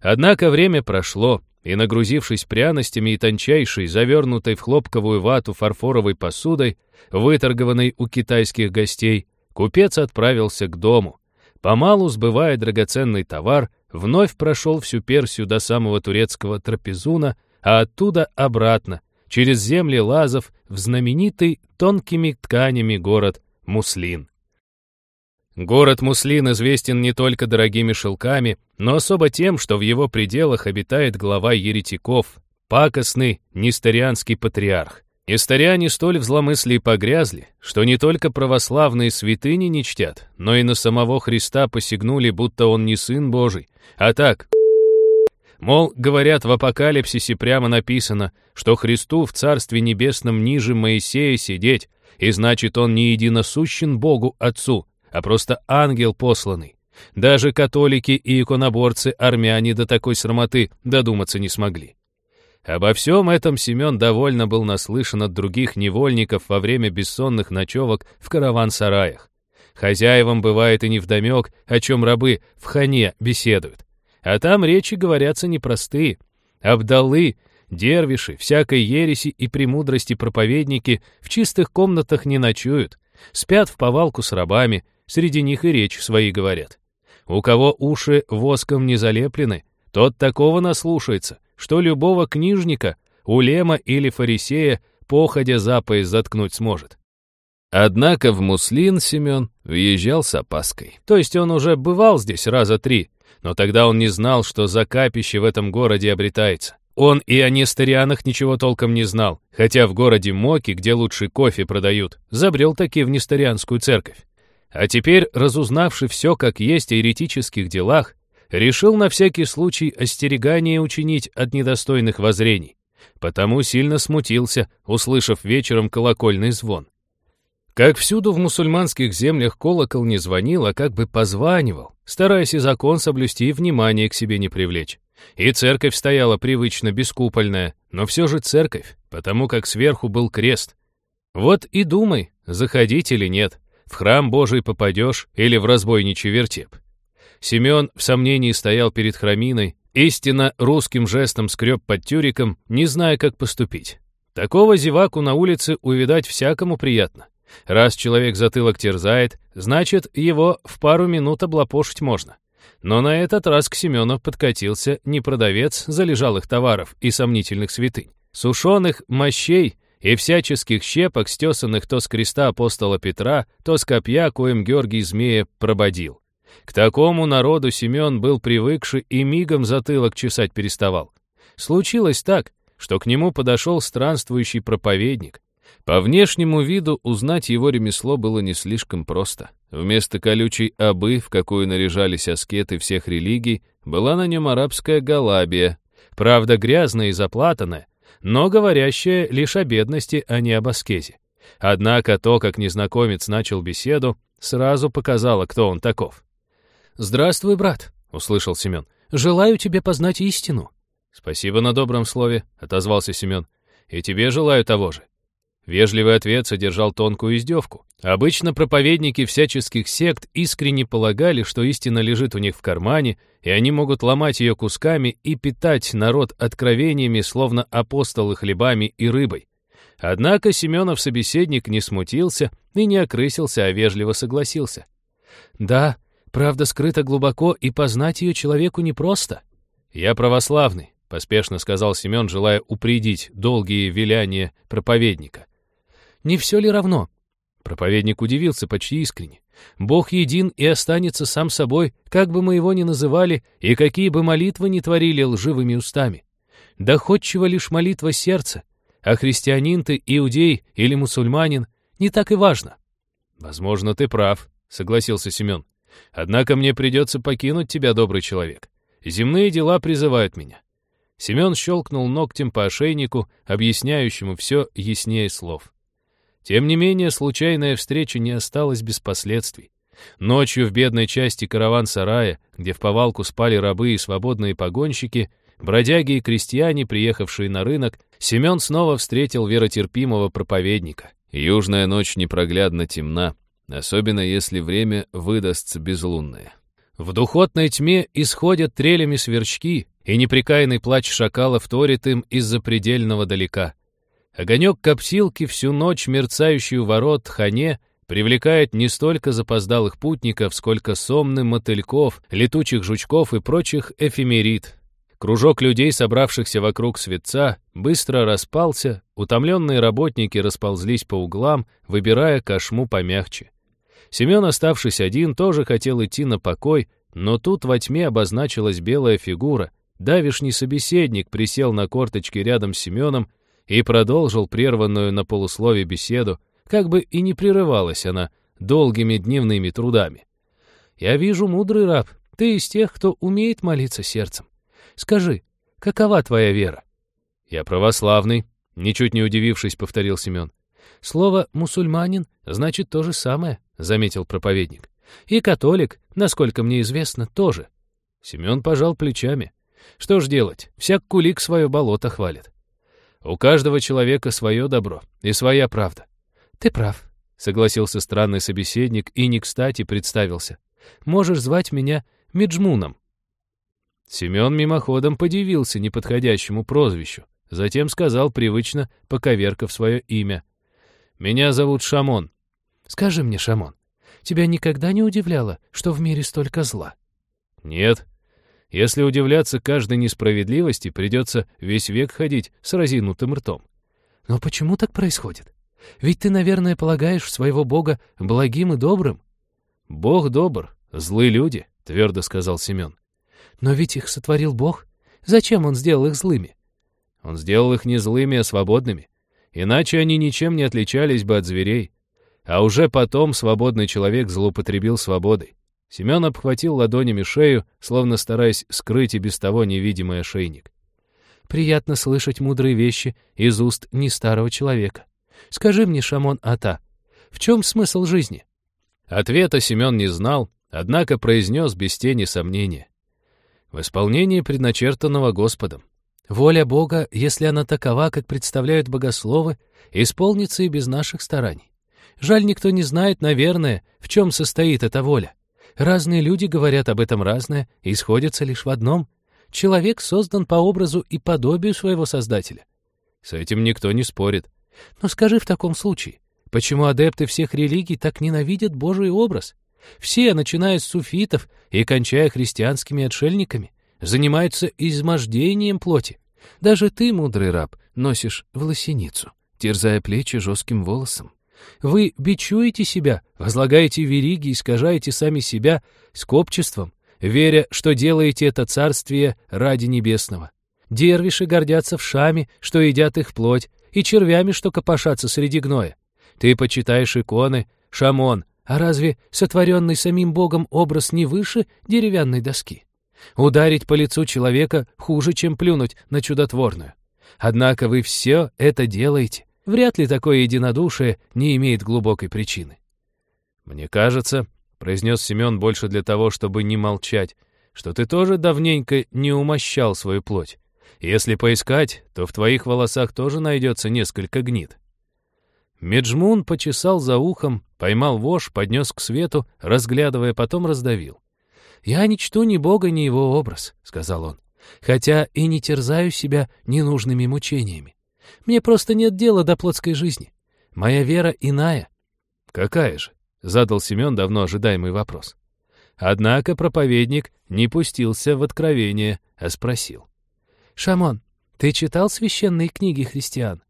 Однако время прошло, и, нагрузившись пряностями и тончайшей, завернутой в хлопковую вату фарфоровой посудой, выторгованной у китайских гостей, купец отправился к дому. Помалу, сбывая драгоценный товар, вновь прошел всю Персию до самого турецкого Трапезуна, а оттуда обратно, через земли лазов, в знаменитый тонкими тканями город Муслин. Город Муслин известен не только дорогими шелками, но особо тем, что в его пределах обитает глава еретиков, пакостный несторианский патриарх. Несториане столь взломысли и погрязли, что не только православные святыни не чтят, но и на самого Христа посягнули, будто он не сын Божий, а так... Мол, говорят, в апокалипсисе прямо написано, что Христу в Царстве Небесном ниже Моисея сидеть, и значит, он не единосущен Богу Отцу, а просто ангел посланный. Даже католики и иконоборцы-армяне до такой срамоты додуматься не смогли. Обо всем этом Семен довольно был наслышан от других невольников во время бессонных ночевок в караван-сараях. Хозяевам бывает и невдомек, о чем рабы в хане беседуют. А там речи говорятся непростые. Абдалы, дервиши, всякой ереси и премудрости проповедники в чистых комнатах не ночуют, спят в повалку с рабами, Среди них и речь свои говорят. У кого уши воском не залеплены, тот такого наслушается, что любого книжника, улема или фарисея, походя за пояс заткнуть сможет. Однако в Муслин Семен въезжал с опаской. То есть он уже бывал здесь раза три, но тогда он не знал, что за капище в этом городе обретается. Он и о Несторианах ничего толком не знал, хотя в городе Моки, где лучший кофе продают, забрел таки в Несторианскую церковь. А теперь, разузнавши все как есть о еретических делах, решил на всякий случай остерегание учинить от недостойных воззрений. Потому сильно смутился, услышав вечером колокольный звон. Как всюду в мусульманских землях колокол не звонил, а как бы позванивал, стараясь и закон соблюсти и внимание к себе не привлечь. И церковь стояла привычно бескупольная, но все же церковь, потому как сверху был крест. Вот и думай, заходить или нет в храм Божий попадешь или в разбойничий вертеп. Семен в сомнении стоял перед храминой, истинно русским жестом скреб под тюриком, не зная, как поступить. Такого зеваку на улице увидать всякому приятно. Раз человек затылок терзает, значит, его в пару минут облапошить можно. Но на этот раз к Семену подкатился не продавец залежалых товаров и сомнительных святынь. Сушеных мощей и всяческих щепок, стесанных то с креста апостола Петра, то с копья, коим Георгий Змея прободил. К такому народу Семен был привыкший и мигом затылок чесать переставал. Случилось так, что к нему подошел странствующий проповедник. По внешнему виду узнать его ремесло было не слишком просто. Вместо колючей обы, в какую наряжались аскеты всех религий, была на нем арабская галабия, правда грязная и заплатанная, но говорящая лишь о бедности, а не об аскезе. Однако то, как незнакомец начал беседу, сразу показало, кто он таков. «Здравствуй, брат», — услышал Семен. «Желаю тебе познать истину». «Спасибо на добром слове», — отозвался Семен. «И тебе желаю того же». Вежливый ответ содержал тонкую издевку. Обычно проповедники всяческих сект искренне полагали, что истина лежит у них в кармане, и они могут ломать ее кусками и питать народ откровениями, словно апостолы хлебами и рыбой. Однако Семенов собеседник не смутился и не окрысился, а вежливо согласился. «Да, правда скрыта глубоко, и познать ее человеку непросто». «Я православный», — поспешно сказал Семен, желая упредить долгие виляния проповедника. Не все ли равно? Проповедник удивился почти искренне. Бог един и останется сам собой, как бы мы его ни называли и какие бы молитвы ни творили лживыми устами. Доходчива лишь молитва сердца, а христианин ты, иудей или мусульманин, не так и важно. «Возможно, ты прав», — согласился Семен. «Однако мне придется покинуть тебя, добрый человек. Земные дела призывают меня. Семен щелкнул ногтем по ошейнику, объясняющему все яснее слов. Тем не менее, случайная встреча не осталась без последствий. Ночью в бедной части караван-сарая, где в повалку спали рабы и свободные погонщики, бродяги и крестьяне, приехавшие на рынок, Семен снова встретил веротерпимого проповедника. Южная ночь непроглядно темна, особенно если время выдастся безлунное. В духотной тьме исходят трелями сверчки, и непрекаянный плач шакала вторит им из-за предельного далека. Огонек коптилки всю ночь мерцающую ворот хане привлекает не столько запоздалых путников, сколько сомны мотыльков, летучих жучков и прочих эфемерид. Кружок людей, собравшихся вокруг светца, быстро распался, утомленные работники расползлись по углам, выбирая кошму помягче. Семен, оставшись один, тоже хотел идти на покой, но тут во тьме обозначилась белая фигура. Давишний собеседник присел на корточки рядом с Семеном и продолжил прерванную на полуслове беседу, как бы и не прерывалась она долгими дневными трудами. «Я вижу, мудрый раб, ты из тех, кто умеет молиться сердцем. Скажи, какова твоя вера?» «Я православный», — ничуть не удивившись, повторил Семен. «Слово «мусульманин» значит то же самое», — заметил проповедник. «И католик, насколько мне известно, тоже». Семен пожал плечами. «Что ж делать, всяк кулик свое болото хвалит. У каждого человека свое добро и своя правда. Ты прав, согласился странный собеседник и не кстати представился. Можешь звать меня Меджмуном. Семен мимоходом подивился неподходящему прозвищу, затем сказал привычно, поковеркав свое имя. «Меня зовут Шамон». «Скажи мне, Шамон, тебя никогда не удивляло, что в мире столько зла?» «Нет», если удивляться каждой несправедливости, придется весь век ходить с разинутым ртом. Но почему так происходит? Ведь ты, наверное, полагаешь своего Бога благим и добрым. Бог добр, злые люди, твердо сказал Семен. Но ведь их сотворил Бог. Зачем он сделал их злыми? Он сделал их не злыми, а свободными. Иначе они ничем не отличались бы от зверей. А уже потом свободный человек злоупотребил свободой. Семен обхватил ладонями шею, словно стараясь скрыть и без того невидимый ошейник. «Приятно слышать мудрые вещи из уст не старого человека. Скажи мне, Шамон Ата, в чем смысл жизни?» Ответа Семен не знал, однако произнес без тени сомнения. В исполнении предначертанного Господом. Воля Бога, если она такова, как представляют богословы, исполнится и без наших стараний. Жаль, никто не знает, наверное, в чем состоит эта воля. Разные люди говорят об этом разное и сходятся лишь в одном. Человек создан по образу и подобию своего Создателя. С этим никто не спорит. Но скажи в таком случае, почему адепты всех религий так ненавидят Божий образ? Все, начиная с суфитов и кончая христианскими отшельниками, занимаются измождением плоти. Даже ты, мудрый раб, носишь волосиницу, терзая плечи жестким волосом. Вы бичуете себя, возлагаете вериги, искажаете сами себя скопчеством, веря, что делаете это царствие ради небесного. Дервиши гордятся вшами, что едят их плоть, и червями, что копошатся среди гноя. Ты почитаешь иконы, шамон, а разве сотворенный самим Богом образ не выше деревянной доски? Ударить по лицу человека хуже, чем плюнуть на чудотворную. Однако вы все это делаете, Вряд ли такое единодушие не имеет глубокой причины. «Мне кажется», — произнес Семен больше для того, чтобы не молчать, «что ты тоже давненько не умощал свою плоть. Если поискать, то в твоих волосах тоже найдется несколько гнит». Меджмун почесал за ухом, поймал вож, поднес к свету, разглядывая, потом раздавил. «Я не чту ни Бога, ни его образ», — сказал он, «хотя и не терзаю себя ненужными мучениями. Мне просто нет дела до плотской жизни. Моя вера иная». «Какая же?» — задал Семен давно ожидаемый вопрос. Однако проповедник не пустился в откровение, а спросил. «Шамон, ты читал священные книги христиан?»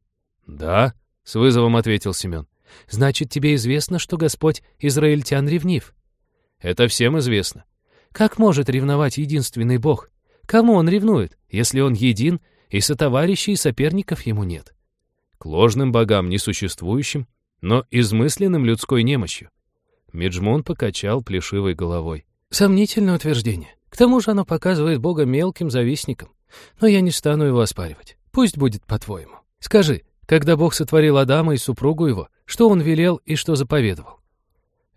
«Да», — с вызовом ответил Семен. «Значит, тебе известно, что Господь израильтян ревнив?» «Это всем известно». «Как может ревновать единственный Бог? Кому он ревнует, если он един и сотоварищей и соперников ему нет. К ложным богам несуществующим, но измысленным людской немощью. Меджмон покачал плешивой головой. Сомнительное утверждение. К тому же оно показывает Бога мелким завистником. Но я не стану его оспаривать. Пусть будет по-твоему. Скажи, когда Бог сотворил Адама и супругу его, что он велел и что заповедовал?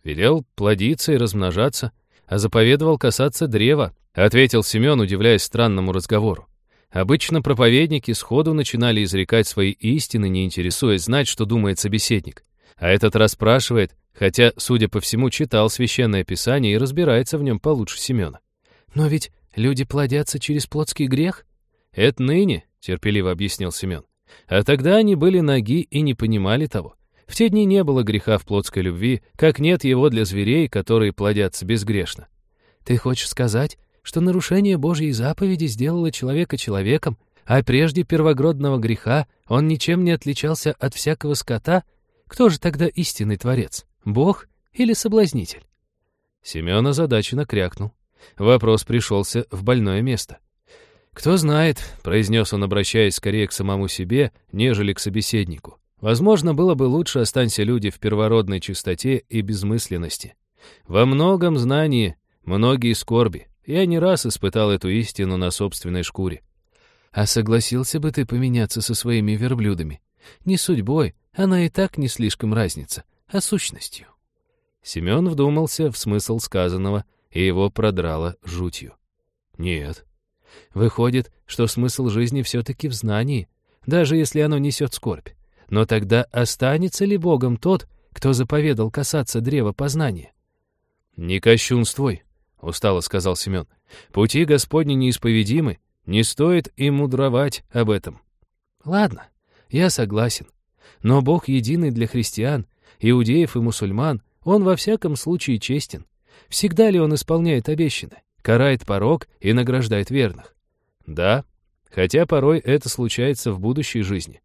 Велел плодиться и размножаться, а заповедовал касаться древа, ответил Семен, удивляясь странному разговору. Обычно проповедники сходу начинали изрекать свои истины, не интересуясь знать, что думает собеседник. А этот расспрашивает, хотя, судя по всему, читал священное писание и разбирается в нем получше Семена. «Но ведь люди плодятся через плотский грех?» «Это ныне», — терпеливо объяснил Семен. «А тогда они были ноги и не понимали того. В те дни не было греха в плотской любви, как нет его для зверей, которые плодятся безгрешно». «Ты хочешь сказать, что нарушение Божьей заповеди сделало человека человеком, а прежде первогодного греха он ничем не отличался от всякого скота, кто же тогда истинный творец, Бог или соблазнитель? Семен озадаченно крякнул. Вопрос пришелся в больное место. «Кто знает», — произнес он, обращаясь скорее к самому себе, нежели к собеседнику. «Возможно, было бы лучше, останься люди в первородной чистоте и безмысленности. Во многом знании, многие скорби. Я не раз испытал эту истину на собственной шкуре. А согласился бы ты поменяться со своими верблюдами? Не судьбой, она и так не слишком разница, а сущностью. Семен вдумался в смысл сказанного, и его продрало жутью. Нет. Выходит, что смысл жизни все-таки в знании, даже если оно несет скорбь. Но тогда останется ли Богом тот, кто заповедал касаться древа познания? «Не кощунствуй», — устало сказал Семен. «Пути Господни неисповедимы, не стоит и мудровать об этом». «Ладно, я согласен. Но Бог единый для христиан, иудеев и мусульман, Он во всяком случае честен. Всегда ли Он исполняет обещанное, карает порог и награждает верных? Да, хотя порой это случается в будущей жизни.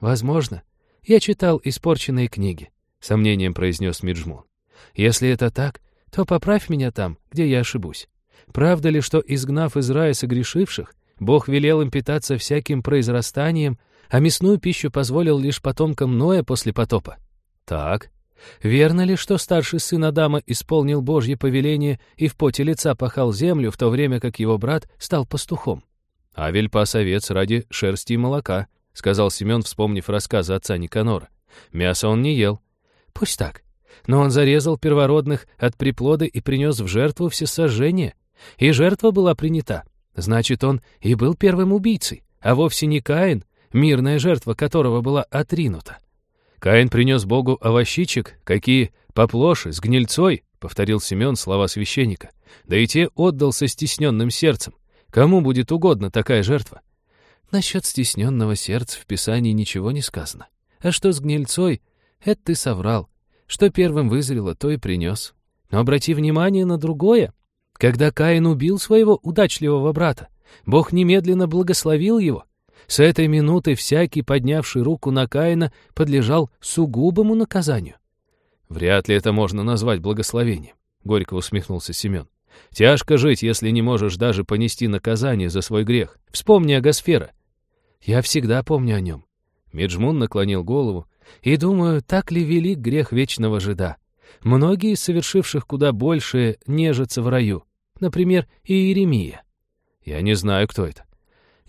Возможно. Я читал испорченные книги, сомнением произнес Миджмун. Если это так, то поправь меня там, где я ошибусь. Правда ли, что, изгнав из рая согрешивших, Бог велел им питаться всяким произрастанием, а мясную пищу позволил лишь потомкам Ноя после потопа. Так. Верно ли, что старший сын Адама исполнил Божье повеление и в поте лица пахал землю, в то время как его брат стал пастухом? Авель пас овец ради шерсти и молока, сказал Семен, вспомнив рассказы отца Никанора. Мясо он не ел. Пусть так. Но он зарезал первородных от приплода и принес в жертву всесожжение. И жертва была принята. Значит, он и был первым убийцей, а вовсе не Каин, мирная жертва которого была отринута. Каин принес Богу овощичек, какие поплоши, с гнильцой, повторил Семен слова священника. Да и те отдал со стесненным сердцем. Кому будет угодно такая жертва? Насчет стесненного сердца в Писании ничего не сказано. А что с гнильцой, это ты соврал. Что первым вызрело, то и принес. Но обрати внимание на другое. Когда Каин убил своего удачливого брата, Бог немедленно благословил его. С этой минуты всякий, поднявший руку на Каина, подлежал сугубому наказанию. «Вряд ли это можно назвать благословением», — горько усмехнулся Семен. «Тяжко жить, если не можешь даже понести наказание за свой грех. Вспомни о Гасфера». «Я всегда помню о нем». Меджмун наклонил голову. «И думаю, так ли велик грех вечного жида? Многие совершивших куда больше нежатся в раю. Например, Иеремия». «Я не знаю, кто это».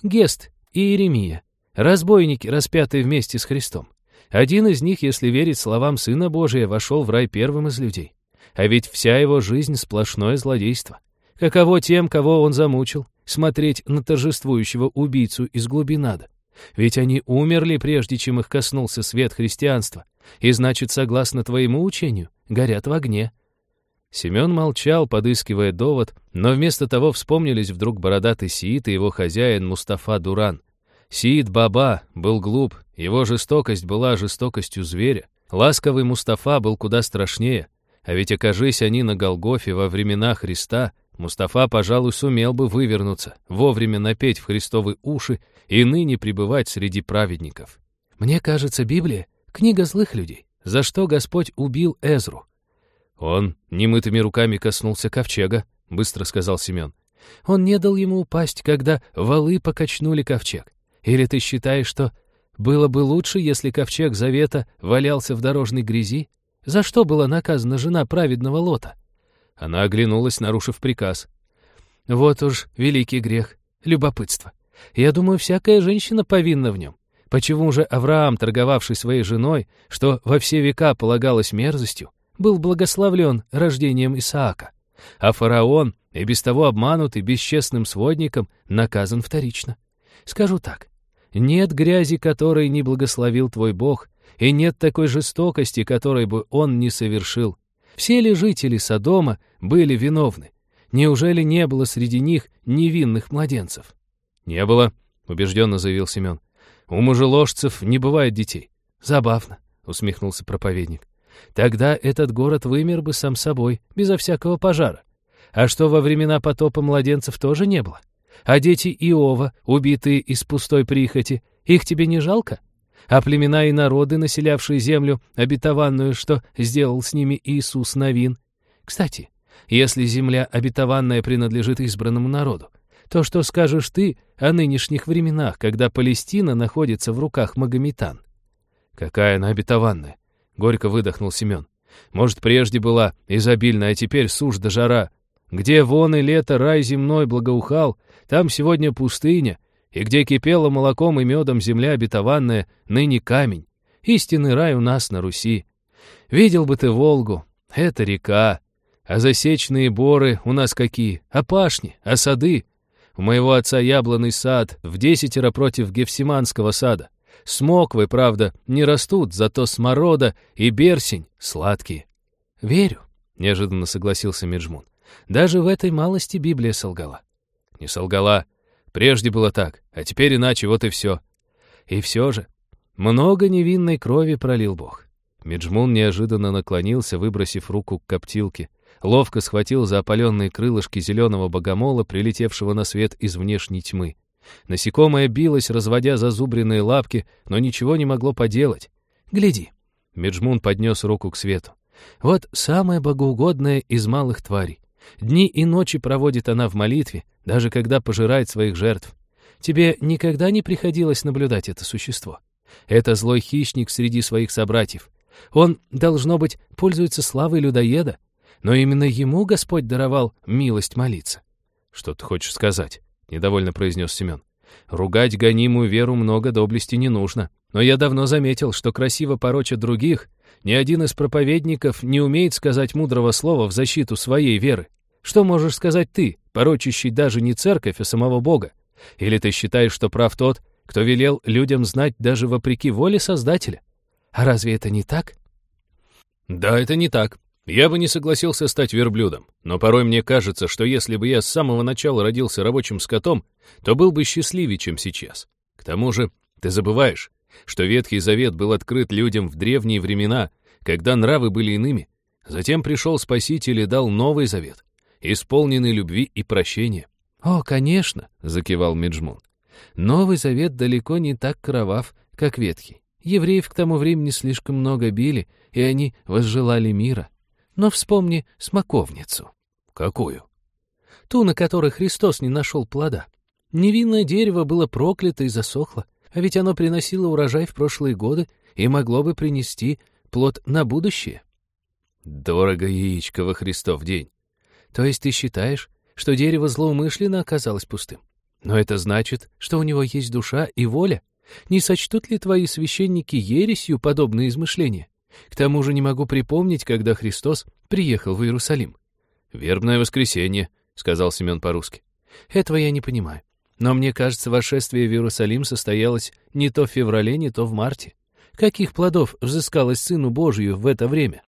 «Гест Иеремия, разбойники, распятые вместе с Христом. Один из них, если верить словам Сына Божия, вошел в рай первым из людей. А ведь вся его жизнь — сплошное злодейство. Каково тем, кого он замучил, смотреть на торжествующего убийцу из глубин ада? Ведь они умерли, прежде чем их коснулся свет христианства, и, значит, согласно твоему учению, горят в огне. Семен молчал, подыскивая довод, но вместо того вспомнились вдруг бородатый Сиит и его хозяин Мустафа Дуран. Сиит Баба был глуп, его жестокость была жестокостью зверя. Ласковый Мустафа был куда страшнее. А ведь окажись они на Голгофе во времена Христа, Мустафа, пожалуй, сумел бы вывернуться, вовремя напеть в Христовы уши и ныне пребывать среди праведников. Мне кажется, Библия — книга злых людей, за что Господь убил Эзру. «Он немытыми руками коснулся ковчега», — быстро сказал Семен. «Он не дал ему упасть, когда валы покачнули ковчег. Или ты считаешь, что было бы лучше, если ковчег завета валялся в дорожной грязи? За что была наказана жена праведного Лота?» Она оглянулась, нарушив приказ. «Вот уж великий грех, любопытство. Я думаю, всякая женщина повинна в нем. Почему же Авраам, торговавший своей женой, что во все века полагалось мерзостью, был благословлен рождением Исаака? А фараон, и без того обманутый бесчестным сводником, наказан вторично. Скажу так, нет грязи, которой не благословил твой Бог, и нет такой жестокости, которой бы он не совершил. Все ли жители Содома были виновны? Неужели не было среди них невинных младенцев? «Не было», — убежденно заявил Семен. «У мужеложцев не бывает детей». «Забавно», — усмехнулся проповедник. «Тогда этот город вымер бы сам собой, безо всякого пожара. А что во времена потопа младенцев тоже не было? А дети Иова, убитые из пустой прихоти, их тебе не жалко? А племена и народы, населявшие землю обетованную, что сделал с ними Иисус Новин? Кстати, если земля обетованная принадлежит избранному народу, то что скажешь ты о нынешних временах, когда Палестина находится в руках магометан? Какая она обетованная? Горько выдохнул Семен. Может, прежде была изобильная, а теперь сушь да жара. Где вон и лето рай земной благоухал, там сегодня пустыня, и где кипела молоком и медом земля обетованная, ныне камень. Истинный рай у нас на Руси. Видел бы ты Волгу, это река. А засечные боры у нас какие? А пашни, а сады? У моего отца яблонный сад в десятеро против Гефсиманского сада. Смоквы, правда, не растут, зато сморода и берсень сладкие. «Верю», — неожиданно согласился Меджмун. «Даже в этой малости Библия солгала». «Не солгала. Прежде было так, а теперь иначе, вот и все». «И все же, много невинной крови пролил Бог». Меджмун неожиданно наклонился, выбросив руку к коптилке, ловко схватил за опаленные крылышки зеленого богомола, прилетевшего на свет из внешней тьмы. Насекомое билось, разводя зазубренные лапки, но ничего не могло поделать. «Гляди!» Меджмун поднес руку к свету. «Вот самое богоугодное из малых тварей. Дни и ночи проводит она в молитве, даже когда пожирает своих жертв. Тебе никогда не приходилось наблюдать это существо? Это злой хищник среди своих собратьев. Он, должно быть, пользуется славой людоеда, но именно ему Господь даровал милость молиться. «Что ты хочешь сказать?» — недовольно произнес Семен. «Ругать гонимую веру много доблести не нужно. Но я давно заметил, что красиво порочат других. Ни один из проповедников не умеет сказать мудрого слова в защиту своей веры. Что можешь сказать ты, порочащий даже не церковь, а самого Бога? Или ты считаешь, что прав тот, кто велел людям знать даже вопреки воле Создателя? А разве это не так? Да, это не так. Я бы не согласился стать верблюдом, но порой мне кажется, что если бы я с самого начала родился рабочим скотом, то был бы счастливее, чем сейчас. К тому же, ты забываешь, что Ветхий Завет был открыт людям в древние времена, когда нравы были иными. Затем пришел Спаситель и дал Новый Завет, исполненный любви и прощения. «О, конечно», — закивал Меджмун. «Новый Завет далеко не так кровав, как Ветхий. Евреев к тому времени слишком много били, и они возжелали мира. Но вспомни смоковницу. Какую? Ту, на которой Христос не нашел плода. Невинное дерево было проклято и засохло, а ведь оно приносило урожай в прошлые годы и могло бы принести плод на будущее. Дорого яичко во Христов день. То есть ты считаешь, что дерево злоумышленно оказалось пустым? Но это значит, что у него есть душа и воля. Не сочтут ли твои священники ересью подобные измышления? К тому же не могу припомнить, когда Христос приехал в Иерусалим. «Вербное воскресенье», — сказал Семен по-русски. «Этого я не понимаю. Но мне кажется, вошествие в Иерусалим состоялось не то в феврале, не то в марте. Каких плодов взыскалось Сыну Божию в это время?»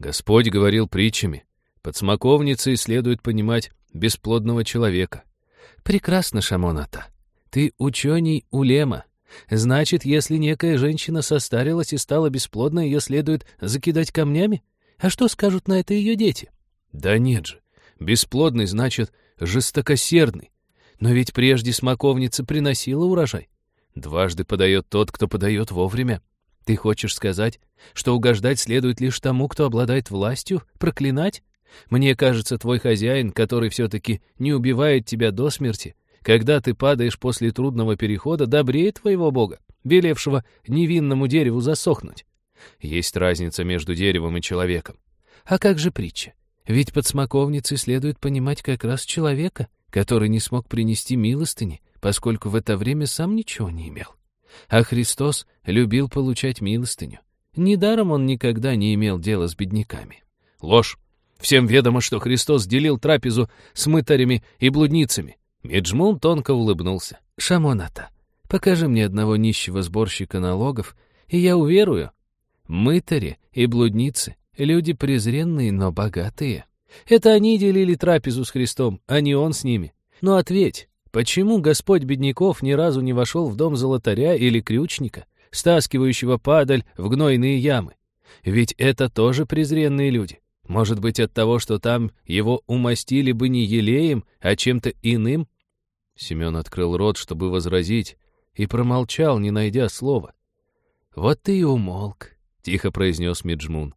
Господь говорил притчами. Под смоковницей следует понимать бесплодного человека. «Прекрасно, Шамоната. Ты ученый улема, Значит, если некая женщина состарилась и стала бесплодной, ее следует закидать камнями? А что скажут на это ее дети? Да нет же. Бесплодный значит жестокосердный. Но ведь прежде смоковница приносила урожай. Дважды подает тот, кто подает вовремя. Ты хочешь сказать, что угождать следует лишь тому, кто обладает властью, проклинать? Мне кажется, твой хозяин, который все-таки не убивает тебя до смерти, когда ты падаешь после трудного перехода, добрее твоего бога, велевшего невинному дереву засохнуть. Есть разница между деревом и человеком. А как же притча? Ведь под смоковницей следует понимать как раз человека, который не смог принести милостыни, поскольку в это время сам ничего не имел. А Христос любил получать милостыню. Недаром он никогда не имел дела с бедняками. Ложь. Всем ведомо, что Христос делил трапезу с мытарями и блудницами. Меджмун тонко улыбнулся. «Шамоната, покажи мне одного нищего сборщика налогов, и я уверую. Мытари и блудницы — люди презренные, но богатые. Это они делили трапезу с Христом, а не он с ними. Но ответь, почему Господь бедняков ни разу не вошел в дом золотаря или крючника, стаскивающего падаль в гнойные ямы? Ведь это тоже презренные люди. Может быть, от того, что там его умастили бы не елеем, а чем-то иным? Семен открыл рот, чтобы возразить, и промолчал, не найдя слова. «Вот ты и умолк», — тихо произнес Миджмун.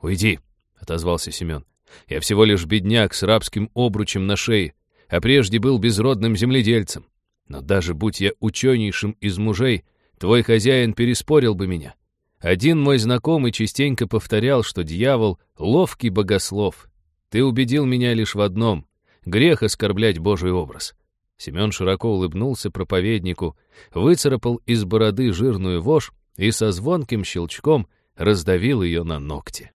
«Уйди», — отозвался Семен. «Я всего лишь бедняк с рабским обручем на шее, а прежде был безродным земледельцем. Но даже будь я ученейшим из мужей, твой хозяин переспорил бы меня. Один мой знакомый частенько повторял, что дьявол — ловкий богослов. Ты убедил меня лишь в одном — грех оскорблять Божий образ. Семен широко улыбнулся проповеднику, выцарапал из бороды жирную вошь и со звонким щелчком раздавил ее на ногти.